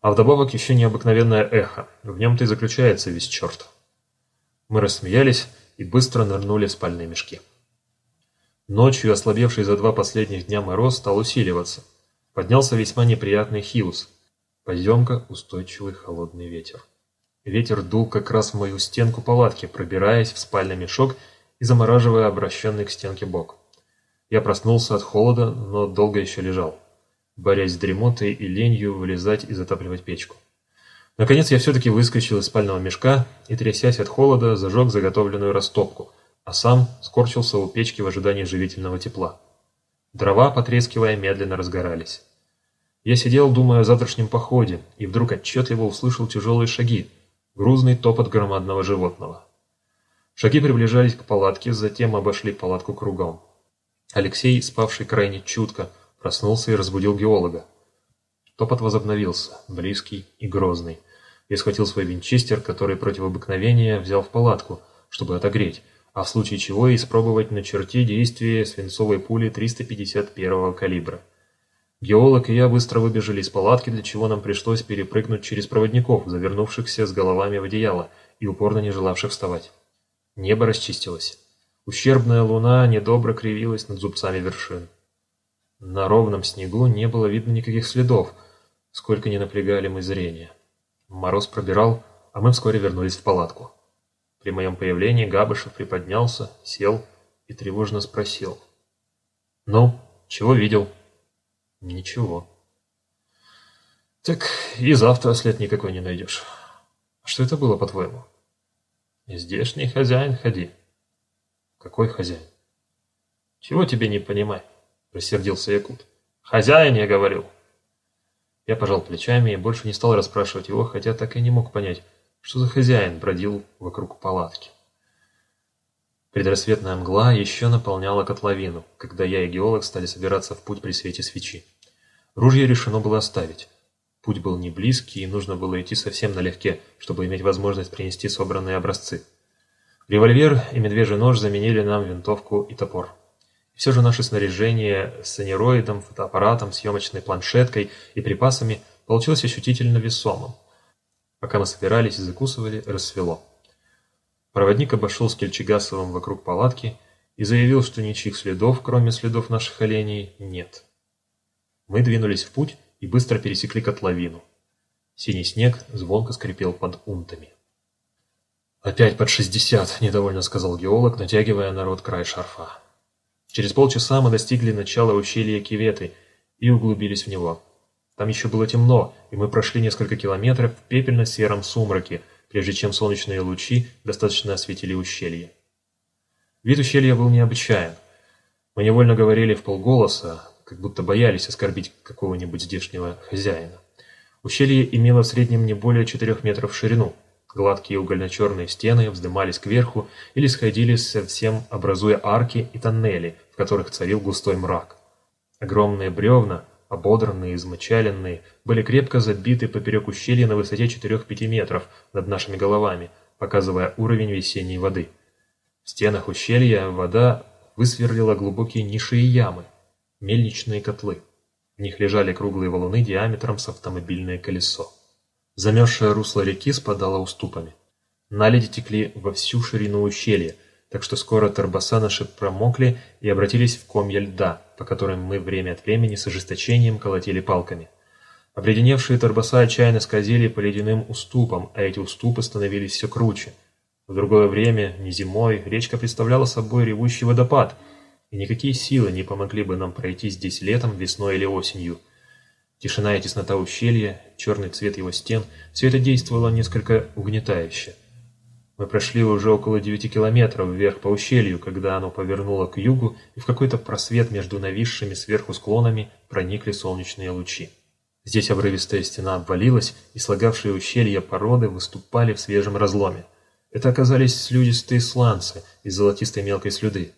А вдобавок еще необыкновенное эхо. В нем-то и заключается весь черт. Мы рассмеялись и быстро нырнули в спальные мешки. Ночью ослабевший за два последних дня мороз стал усиливаться. Поднялся весьма неприятный хиус. Поземка, устойчивый холодный ветер. Ветер дул как раз в мою стенку палатки, пробираясь в спальный мешок и замораживая обращенный к стенке бок. Я проснулся от холода, но долго еще лежал, борясь с дремотой и ленью вылезать и затапливать печку. Наконец я все-таки выскочил из спального мешка и, трясясь от холода, зажег заготовленную растопку, а сам скорчился у печки в ожидании живительного тепла. Дрова, потрескивая, медленно разгорались. Я сидел, думая о завтрашнем походе, и вдруг отчетливо услышал тяжелые шаги, грузный топот громадного животного. Шаги приближались к палатке, затем обошли палатку кругом. Алексей, спавший крайне чутко, проснулся и разбудил геолога. Топот возобновился, близкий и грозный. Я схватил свой винчестер, который против обыкновения взял в палатку, чтобы отогреть, а в случае чего испробовать на черте действие свинцовой пули 351 калибра. Геолог и я быстро выбежали из палатки, для чего нам пришлось перепрыгнуть через проводников, завернувшихся с головами в одеяло и упорно не желавших вставать. Небо расчистилось. Ущербная луна недобро кривилась над зубцами вершин. На ровном снегу не было видно никаких следов, сколько ни напрягали мы зрение. Мороз пробирал, а мы вскоре вернулись в палатку. При моем появлении Габышев приподнялся, сел и тревожно спросил. «Ну, чего видел?» «Ничего». «Так и завтра след никакой не найдешь. Что это было, по-твоему?» «Здешний хозяин ходи». «Какой хозяин?» «Чего тебе не понимать?» – рассердился Якут. «Хозяин, я говорил». Я пожал плечами и больше не стал расспрашивать его, хотя так и не мог понять, что за хозяин бродил вокруг палатки. Предрассветная мгла еще наполняла котловину, когда я и геолог стали собираться в путь при свете свечи. Ружье решено было оставить. Путь был не близкий, и нужно было идти совсем налегке, чтобы иметь возможность принести собранные образцы. Револьвер и медвежий нож заменили нам винтовку и топор. Все же наше снаряжение с анероидом, фотоаппаратом, съемочной планшеткой и припасами получилось ощутительно весомым. Пока мы собирались и закусывали, рассвело. Проводник обошел с Кельчегасовым вокруг палатки и заявил, что ничьих следов, кроме следов наших оленей, нет. Мы двинулись в путь и быстро пересекли котловину. Синий снег звонко скрипел под унтами. «Опять под шестьдесят», — недовольно сказал геолог, натягивая на рот край шарфа. Через полчаса мы достигли начала ущелья Киветы и углубились в него. Там еще было темно, и мы прошли несколько километров в пепельно-сером сумраке, прежде чем солнечные лучи достаточно осветили ущелье. Вид ущелья был необычайен. Мы невольно говорили в полголоса, как будто боялись оскорбить какого-нибудь здешнего хозяина. Ущелье имело в среднем не более четырех метров в ширину. Гладкие угольно-черные стены вздымались кверху или сходились совсем, образуя арки и тоннели, в которых царил густой мрак. Огромные бревна, ободранные, измочаленные, были крепко забиты поперек ущелья на высоте 4-5 метров над нашими головами, показывая уровень весенней воды. В стенах ущелья вода высверлила глубокие ниши и ямы, мельничные котлы. В них лежали круглые валуны диаметром с автомобильное колесо. Замерзшее русло реки спадало уступами. Наледи текли во всю ширину ущелья, так что скоро торбоса наши промокли и обратились в комья льда, по которым мы время от времени с ожесточением колотили палками. Обледеневшие торбоса отчаянно скользили по ледяным уступам, а эти уступы становились все круче. В другое время, не зимой, речка представляла собой ревущий водопад – и никакие силы не помогли бы нам пройти здесь летом, весной или осенью. Тишина и теснота ущелья, черный цвет его стен – все это действовало несколько угнетающе. Мы прошли уже около девяти километров вверх по ущелью, когда оно повернуло к югу, и в какой-то просвет между нависшими сверху склонами проникли солнечные лучи. Здесь обрывистая стена обвалилась, и слагавшие ущелья породы выступали в свежем разломе. Это оказались слюдистые сланцы из золотистой мелкой слюды.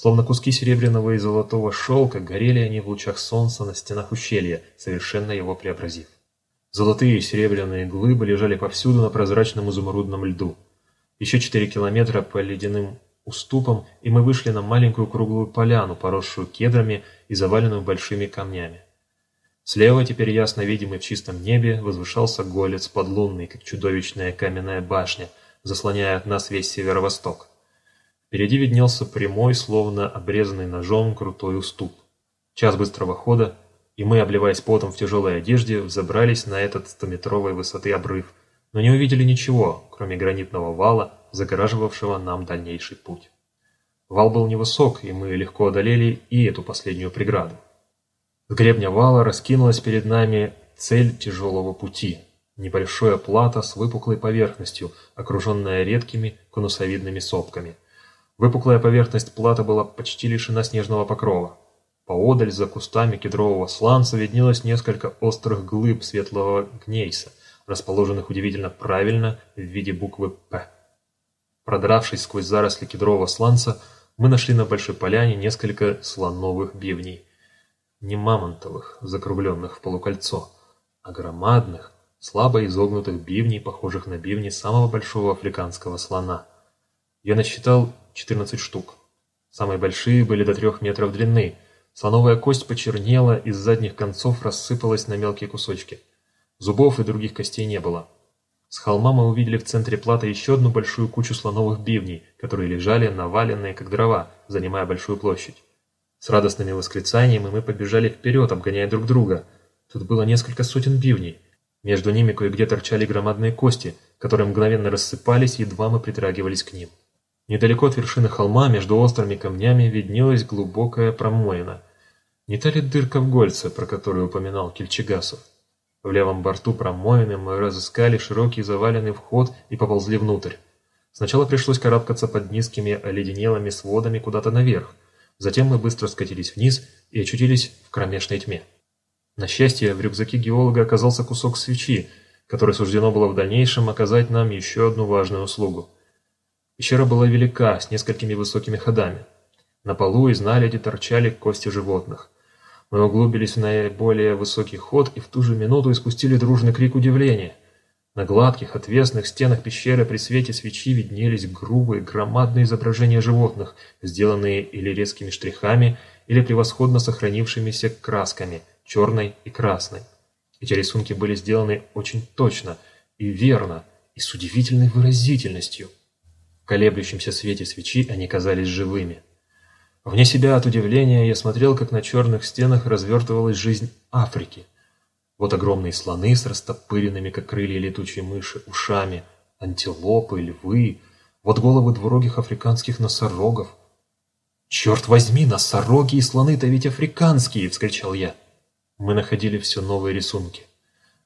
Словно куски серебряного и золотого шелка, горели они в лучах солнца на стенах ущелья, совершенно его преобразив. Золотые и серебряные глыбы лежали повсюду на прозрачном изумрудном льду. Еще четыре километра по ледяным уступом, и мы вышли на маленькую круглую поляну, поросшую кедрами и заваленную большими камнями. Слева, теперь ясно видимый в чистом небе, возвышался голец подлунный, как чудовищная каменная башня, заслоняя от нас весь северо-восток. Впереди виднелся прямой, словно обрезанный ножом, крутой уступ. Час быстрого хода, и мы, обливаясь потом в тяжелой одежде, взобрались на этот стометровой высоты обрыв, но не увидели ничего, кроме гранитного вала, загораживавшего нам дальнейший путь. Вал был невысок, и мы легко одолели и эту последнюю преграду. С гребня вала раскинулась перед нами цель тяжелого пути – небольшое плато с выпуклой поверхностью, окруженная редкими конусовидными сопками. Выпуклая поверхность плата была почти лишена снежного покрова. Поодаль за кустами кедрового сланца виднелось несколько острых глыб светлого гнейса, расположенных удивительно правильно в виде буквы «П». Продравшись сквозь заросли кедрового сланца, мы нашли на большой поляне несколько слоновых бивней. Не мамонтовых, закругленных в полукольцо, а громадных, слабо изогнутых бивней, похожих на бивни самого большого африканского слона. Я насчитал 14 штук. Самые большие были до трех метров длины. Слоновая кость почернела, из задних концов рассыпалась на мелкие кусочки. Зубов и других костей не было. С холма мы увидели в центре плата еще одну большую кучу слоновых бивней, которые лежали наваленные, как дрова, занимая большую площадь. С радостными восклицаниями мы побежали вперед, обгоняя друг друга. Тут было несколько сотен бивней. Между ними кое-где торчали громадные кости, которые мгновенно рассыпались, едва мы притрагивались к ним. Недалеко от вершины холма, между острыми камнями, виднелась глубокая промоина. Не та ли дырка в гольце, про которую упоминал Кельчегасов? В левом борту промоины мы разыскали широкий заваленный вход и поползли внутрь. Сначала пришлось карабкаться под низкими оледенелыми сводами куда-то наверх. Затем мы быстро скатились вниз и очутились в кромешной тьме. На счастье, в рюкзаке геолога оказался кусок свечи, который суждено было в дальнейшем оказать нам еще одну важную услугу. Пещера была велика, с несколькими высокими ходами. На полу из наледи торчали кости животных. Мы углубились в наиболее высокий ход и в ту же минуту испустили дружный крик удивления. На гладких, отвесных стенах пещеры при свете свечи виднелись грубые, громадные изображения животных, сделанные или резкими штрихами, или превосходно сохранившимися красками, черной и красной. Эти рисунки были сделаны очень точно и верно, и с удивительной выразительностью. Колеблющемся свете свечи они казались живыми. Вне себя от удивления я смотрел, как на черных стенах развертывалась жизнь Африки. Вот огромные слоны с растопыренными, как крылья летучей мыши, ушами, антилопы, львы, вот головы двурогих африканских носорогов. «Черт возьми, носороги и слоны-то ведь африканские!» — вскричал я. Мы находили все новые рисунки.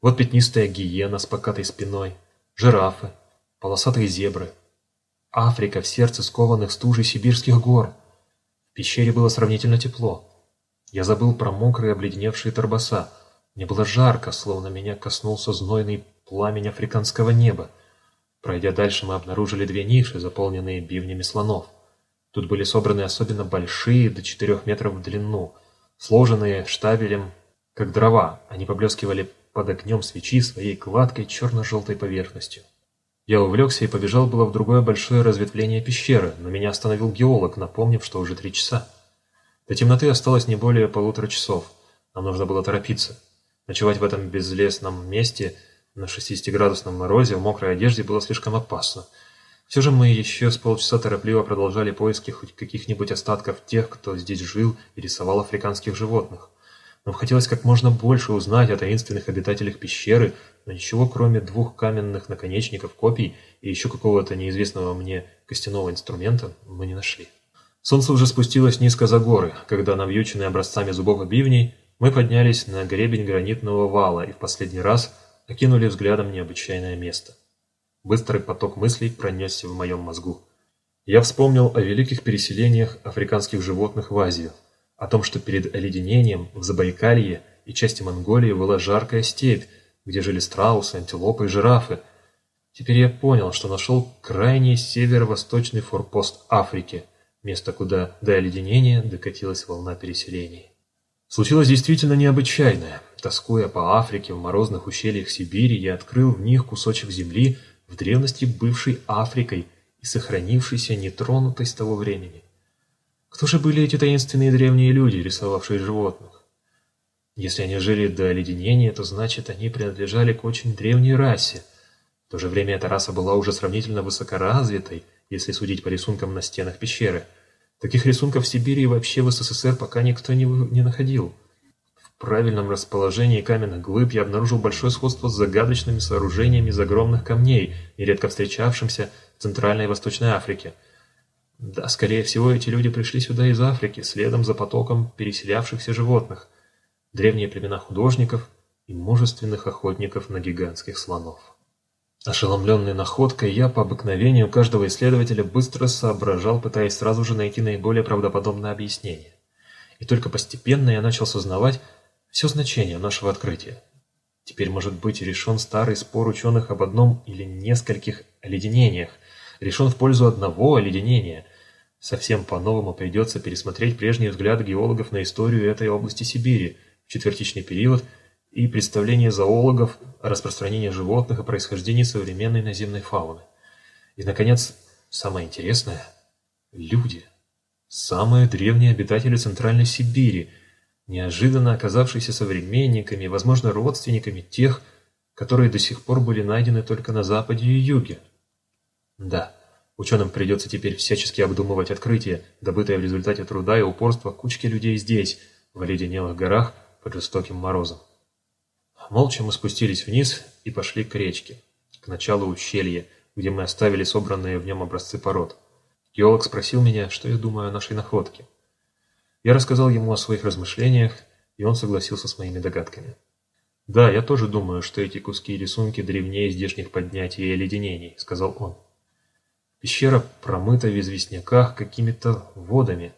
Вот пятнистая гиена с покатой спиной, жирафы, полосатые зебры. Африка в сердце скованных стужей сибирских гор — в пещере было сравнительно тепло. Я забыл про мокрые обледеневшие торбоса. Мне было жарко, словно меня коснулся знойный пламень африканского неба. Пройдя дальше, мы обнаружили две ниши, заполненные бивнями слонов. Тут были собраны особенно большие, до четырех метров в длину, сложенные штабелем, как дрова. Они поблескивали под огнем свечи своей гладкой черно-желтой поверхностью. Я увлекся и побежал было в другое большое разветвление пещеры, но меня остановил геолог, напомнив, что уже три часа. До темноты осталось не более полутора часов. Нам нужно было торопиться. Ночевать в этом безлесном месте на 60-градусном морозе в мокрой одежде было слишком опасно. Все же мы еще с полчаса торопливо продолжали поиски хоть каких-нибудь остатков тех, кто здесь жил и рисовал африканских животных. Нам хотелось как можно больше узнать о таинственных обитателях пещеры, но ничего кроме двух каменных наконечников копий и еще какого-то неизвестного мне костяного инструмента мы не нашли. Солнце уже спустилось низко за горы, когда, навьюченные образцами зубов и бивней, мы поднялись на гребень гранитного вала и в последний раз окинули взглядом необычайное место. Быстрый поток мыслей пронесся в моем мозгу. Я вспомнил о великих переселениях африканских животных в Азию, о том, что перед оледенением в Забайкалье и части Монголии была жаркая степь, где жили страусы, антилопы и жирафы. Теперь я понял, что нашел крайний северо-восточный форпост Африки, место, куда до оледенения докатилась волна переселений. Случилось действительно необычайное. Тоскуя по Африке в морозных ущельях Сибири, я открыл в них кусочек земли, в древности бывшей Африкой, и сохранившейся нетронутой с того времени. Кто же были эти таинственные древние люди, рисовавшие животных? Если они жили до оледенения, то значит они принадлежали к очень древней расе. В то же время эта раса была уже сравнительно высокоразвитой, если судить по рисункам на стенах пещеры. Таких рисунков в Сибири и вообще в СССР пока никто не, не находил. В правильном расположении каменных глыб я обнаружил большое сходство с загадочными сооружениями из огромных камней, нередко встречавшимся в Центральной и Восточной Африке. Да, скорее всего, эти люди пришли сюда из Африки, следом за потоком переселявшихся животных, древние племена художников и мужественных охотников на гигантских слонов. Ошеломленный находкой, я по обыкновению каждого исследователя быстро соображал, пытаясь сразу же найти наиболее правдоподобное объяснение. И только постепенно я начал сознавать все значение нашего открытия. Теперь может быть решен старый спор ученых об одном или нескольких оледенениях, решен в пользу одного оледенения. Совсем по-новому придется пересмотреть прежние взгляды геологов на историю этой области Сибири в четвертичный период – и представление зоологов о распространении животных и происхождении современной наземной фауны. И, наконец, самое интересное – люди. Самые древние обитатели Центральной Сибири, неожиданно оказавшиеся современниками, возможно, родственниками тех, которые до сих пор были найдены только на западе и юге. Да, ученым придется теперь всячески обдумывать открытие, добытое в результате труда и упорства кучки людей здесь, в оледенелых горах под жестоким морозом. Молча мы спустились вниз и пошли к речке, к началу ущелья, где мы оставили собранные в нем образцы пород. Геолог спросил меня, что я думаю о нашей находке. Я рассказал ему о своих размышлениях, и он согласился с моими догадками. «Да, я тоже думаю, что эти куски рисунки древнее здешних поднятий и оледенений», — сказал он. «Пещера промыта в известняках какими-то водами.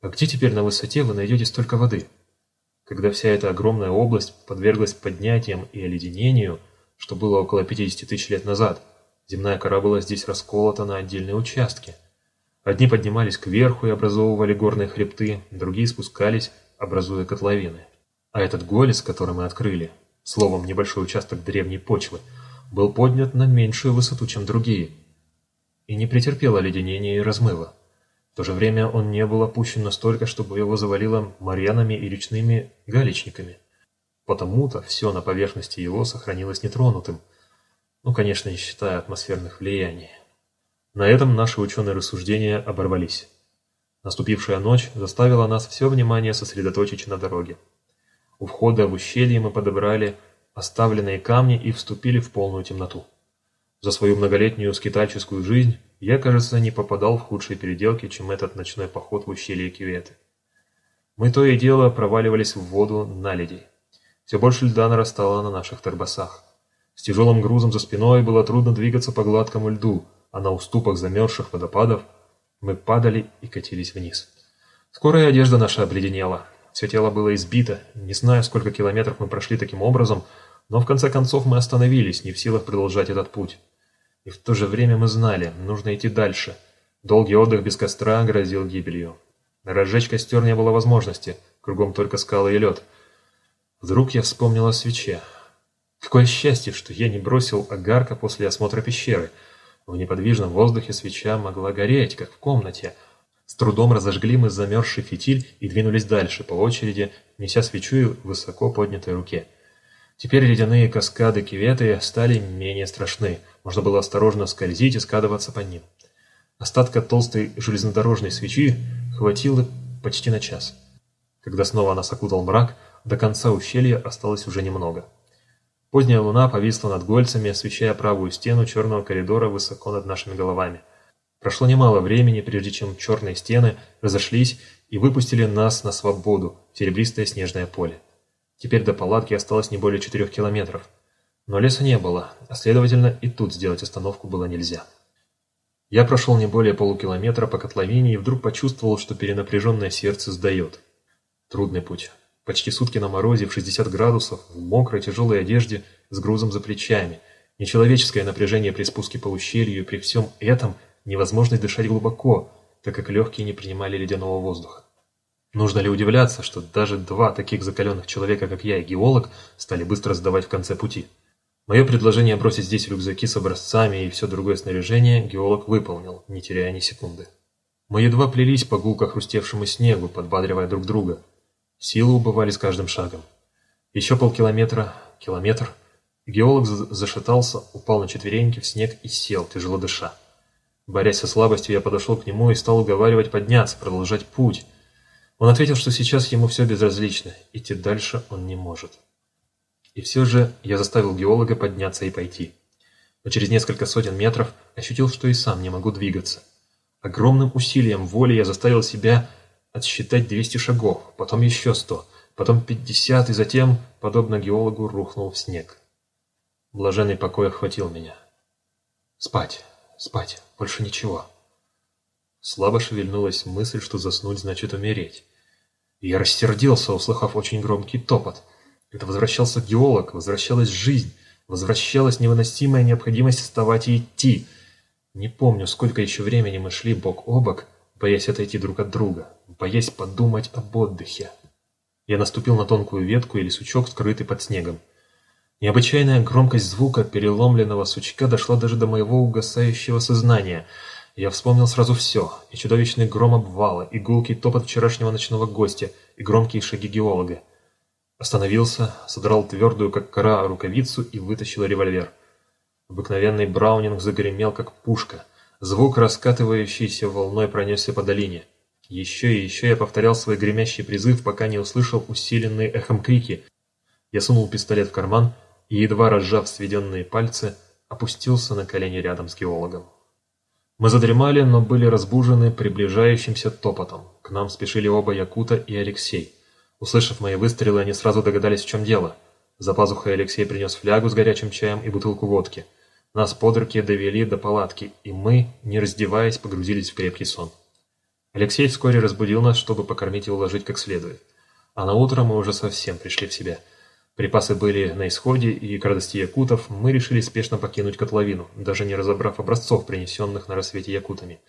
А где теперь на высоте вы найдете столько воды?» когда вся эта огромная область подверглась поднятиям и оледенению, что было около 50 тысяч лет назад, земная кора была здесь расколота на отдельные участки. Одни поднимались кверху и образовывали горные хребты, другие спускались, образуя котловины. А этот голец, который мы открыли, словом, небольшой участок древней почвы, был поднят на меньшую высоту, чем другие, и не претерпел оледенения и размыва. В то же время он не был опущен настолько, чтобы его завалило марьянами и речными галечниками. Потому-то все на поверхности его сохранилось нетронутым. Ну, конечно, не считая атмосферных влияний. На этом наши ученые рассуждения оборвались. Наступившая ночь заставила нас все внимание сосредоточить на дороге. У входа в ущелье мы подобрали оставленные камни и вступили в полную темноту. За свою многолетнюю скитальческую жизнь я, кажется, не попадал в худшие переделки, чем этот ночной поход в ущелье Кюветы. Мы то и дело проваливались в воду наледей. Все больше льда нарастало на наших торбосах. С тяжелым грузом за спиной было трудно двигаться по гладкому льду, а на уступах замерзших водопадов мы падали и катились вниз. Скоро и одежда наша обледенела. Все тело было избито. Не знаю, сколько километров мы прошли таким образом, но в конце концов мы остановились, не в силах продолжать этот путь. И в то же время мы знали, нужно идти дальше. Долгий отдых без костра грозил гибелью. Разжечь костер не было возможности, кругом только скалы и лед. Вдруг я вспомнил о свече. Какое счастье, что я не бросил огарка после осмотра пещеры. В неподвижном воздухе свеча могла гореть, как в комнате. С трудом разожгли мы замерзший фитиль и двинулись дальше, по очереди, неся свечу в высоко поднятой руке. Теперь ледяные каскады кюветы стали менее страшны. Можно было осторожно скользить и скатываться по ним. Остатка толстой железнодорожной свечи хватило почти на час. Когда снова нас окутал мрак, до конца ущелья осталось уже немного. Поздняя луна повисла над гольцами, освещая правую стену черного коридора высоко над нашими головами. Прошло немало времени, прежде чем черные стены разошлись и выпустили нас на свободу серебристое снежное поле. Теперь до палатки осталось не более четырех километров. Но леса не было, а следовательно и тут сделать остановку было нельзя. Я прошел не более полукилометра по котловине и вдруг почувствовал, что перенапряженное сердце сдает. Трудный путь. Почти сутки на морозе в 60 градусов, в мокрой тяжелой одежде, с грузом за плечами. Нечеловеческое напряжение при спуске по ущелью и при всем этом невозможность дышать глубоко, так как легкие не принимали ледяного воздуха. Нужно ли удивляться, что даже два таких закаленных человека, как я и геолог, стали быстро сдавать в конце пути? Мое предложение бросить здесь рюкзаки с образцами и все другое снаряжение геолог выполнил, не теряя ни секунды. Мы едва плелись по гулко хрустевшему снегу, подбадривая друг друга. Силы убывали с каждым шагом. Еще полкилометра, километр. Геолог зашатался, упал на четвереньки в снег и сел, тяжело дыша. Борясь со слабостью, я подошел к нему и стал уговаривать подняться, продолжать путь. Он ответил, что сейчас ему все безразлично, идти дальше он не может. И все же я заставил геолога подняться и пойти. Но через несколько сотен метров ощутил, что и сам не могу двигаться. Огромным усилием воли я заставил себя отсчитать 200 шагов, потом еще 100, потом 50, и затем, подобно геологу, рухнул в снег. Блаженный покой охватил меня. Спать, спать, больше ничего. Слабо шевельнулась мысль, что заснуть значит умереть. я рассердился, услыхав очень громкий топот. Это возвращался геолог, возвращалась жизнь, возвращалась невыносимая необходимость вставать и идти. Не помню, сколько еще времени мы шли бок о бок, боясь отойти друг от друга, боясь подумать об отдыхе. Я наступил на тонкую ветку или сучок, скрытый под снегом. Необычайная громкость звука переломленного сучка дошла даже до моего угасающего сознания — я вспомнил сразу все, и чудовищный гром обвала, и гулкий топот вчерашнего ночного гостя, и громкие шаги геолога. Остановился, содрал твердую, как кора, рукавицу и вытащил револьвер. Обыкновенный браунинг загремел, как пушка. Звук, раскатывающийся волной, пронесся по долине. Еще и еще я повторял свой гремящий призыв, пока не услышал усиленные эхом крики. Я сунул пистолет в карман и, едва разжав сведенные пальцы, опустился на колени рядом с геологом. Мы задремали, но были разбужены приближающимся топотом. К нам спешили оба Якута и Алексей. Услышав мои выстрелы, они сразу догадались, в чем дело. За пазухой Алексей принес флягу с горячим чаем и бутылку водки. Нас под руки довели до палатки, и мы, не раздеваясь, погрузились в крепкий сон. Алексей вскоре разбудил нас, чтобы покормить и уложить как следует. А на утро мы уже совсем пришли в себя – Припасы были на исходе, и к радости якутов мы решили спешно покинуть котловину, даже не разобрав образцов, принесенных на рассвете якутами.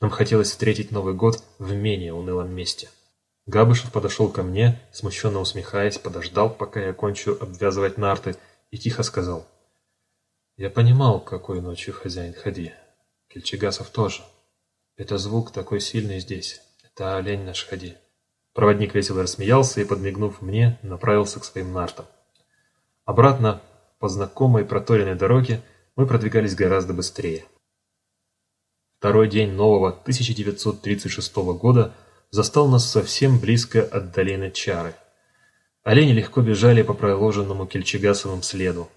Нам хотелось встретить Новый год в менее унылом месте. Габышев подошел ко мне, смущенно усмехаясь, подождал, пока я кончу обвязывать нарты, и тихо сказал. Я понимал, какой ночью хозяин ходи. Кельчегасов тоже. Это звук такой сильный здесь. Это олень наш ходи. Проводник весело рассмеялся и, подмигнув мне, направился к своим нартам. Обратно, по знакомой проторенной дороге, мы продвигались гораздо быстрее. Второй день нового 1936 года застал нас совсем близко от долины Чары. Олени легко бежали по проложенному Кельчегасовым следу.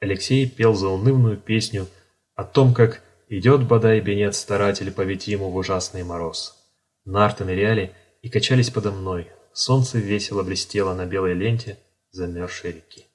Алексей пел заунывную песню о том, как идет бодай бенец старатель по ему в ужасный мороз. Нарты ныряли и качались подо мной. Солнце весело блестело на белой ленте замерзшей реки.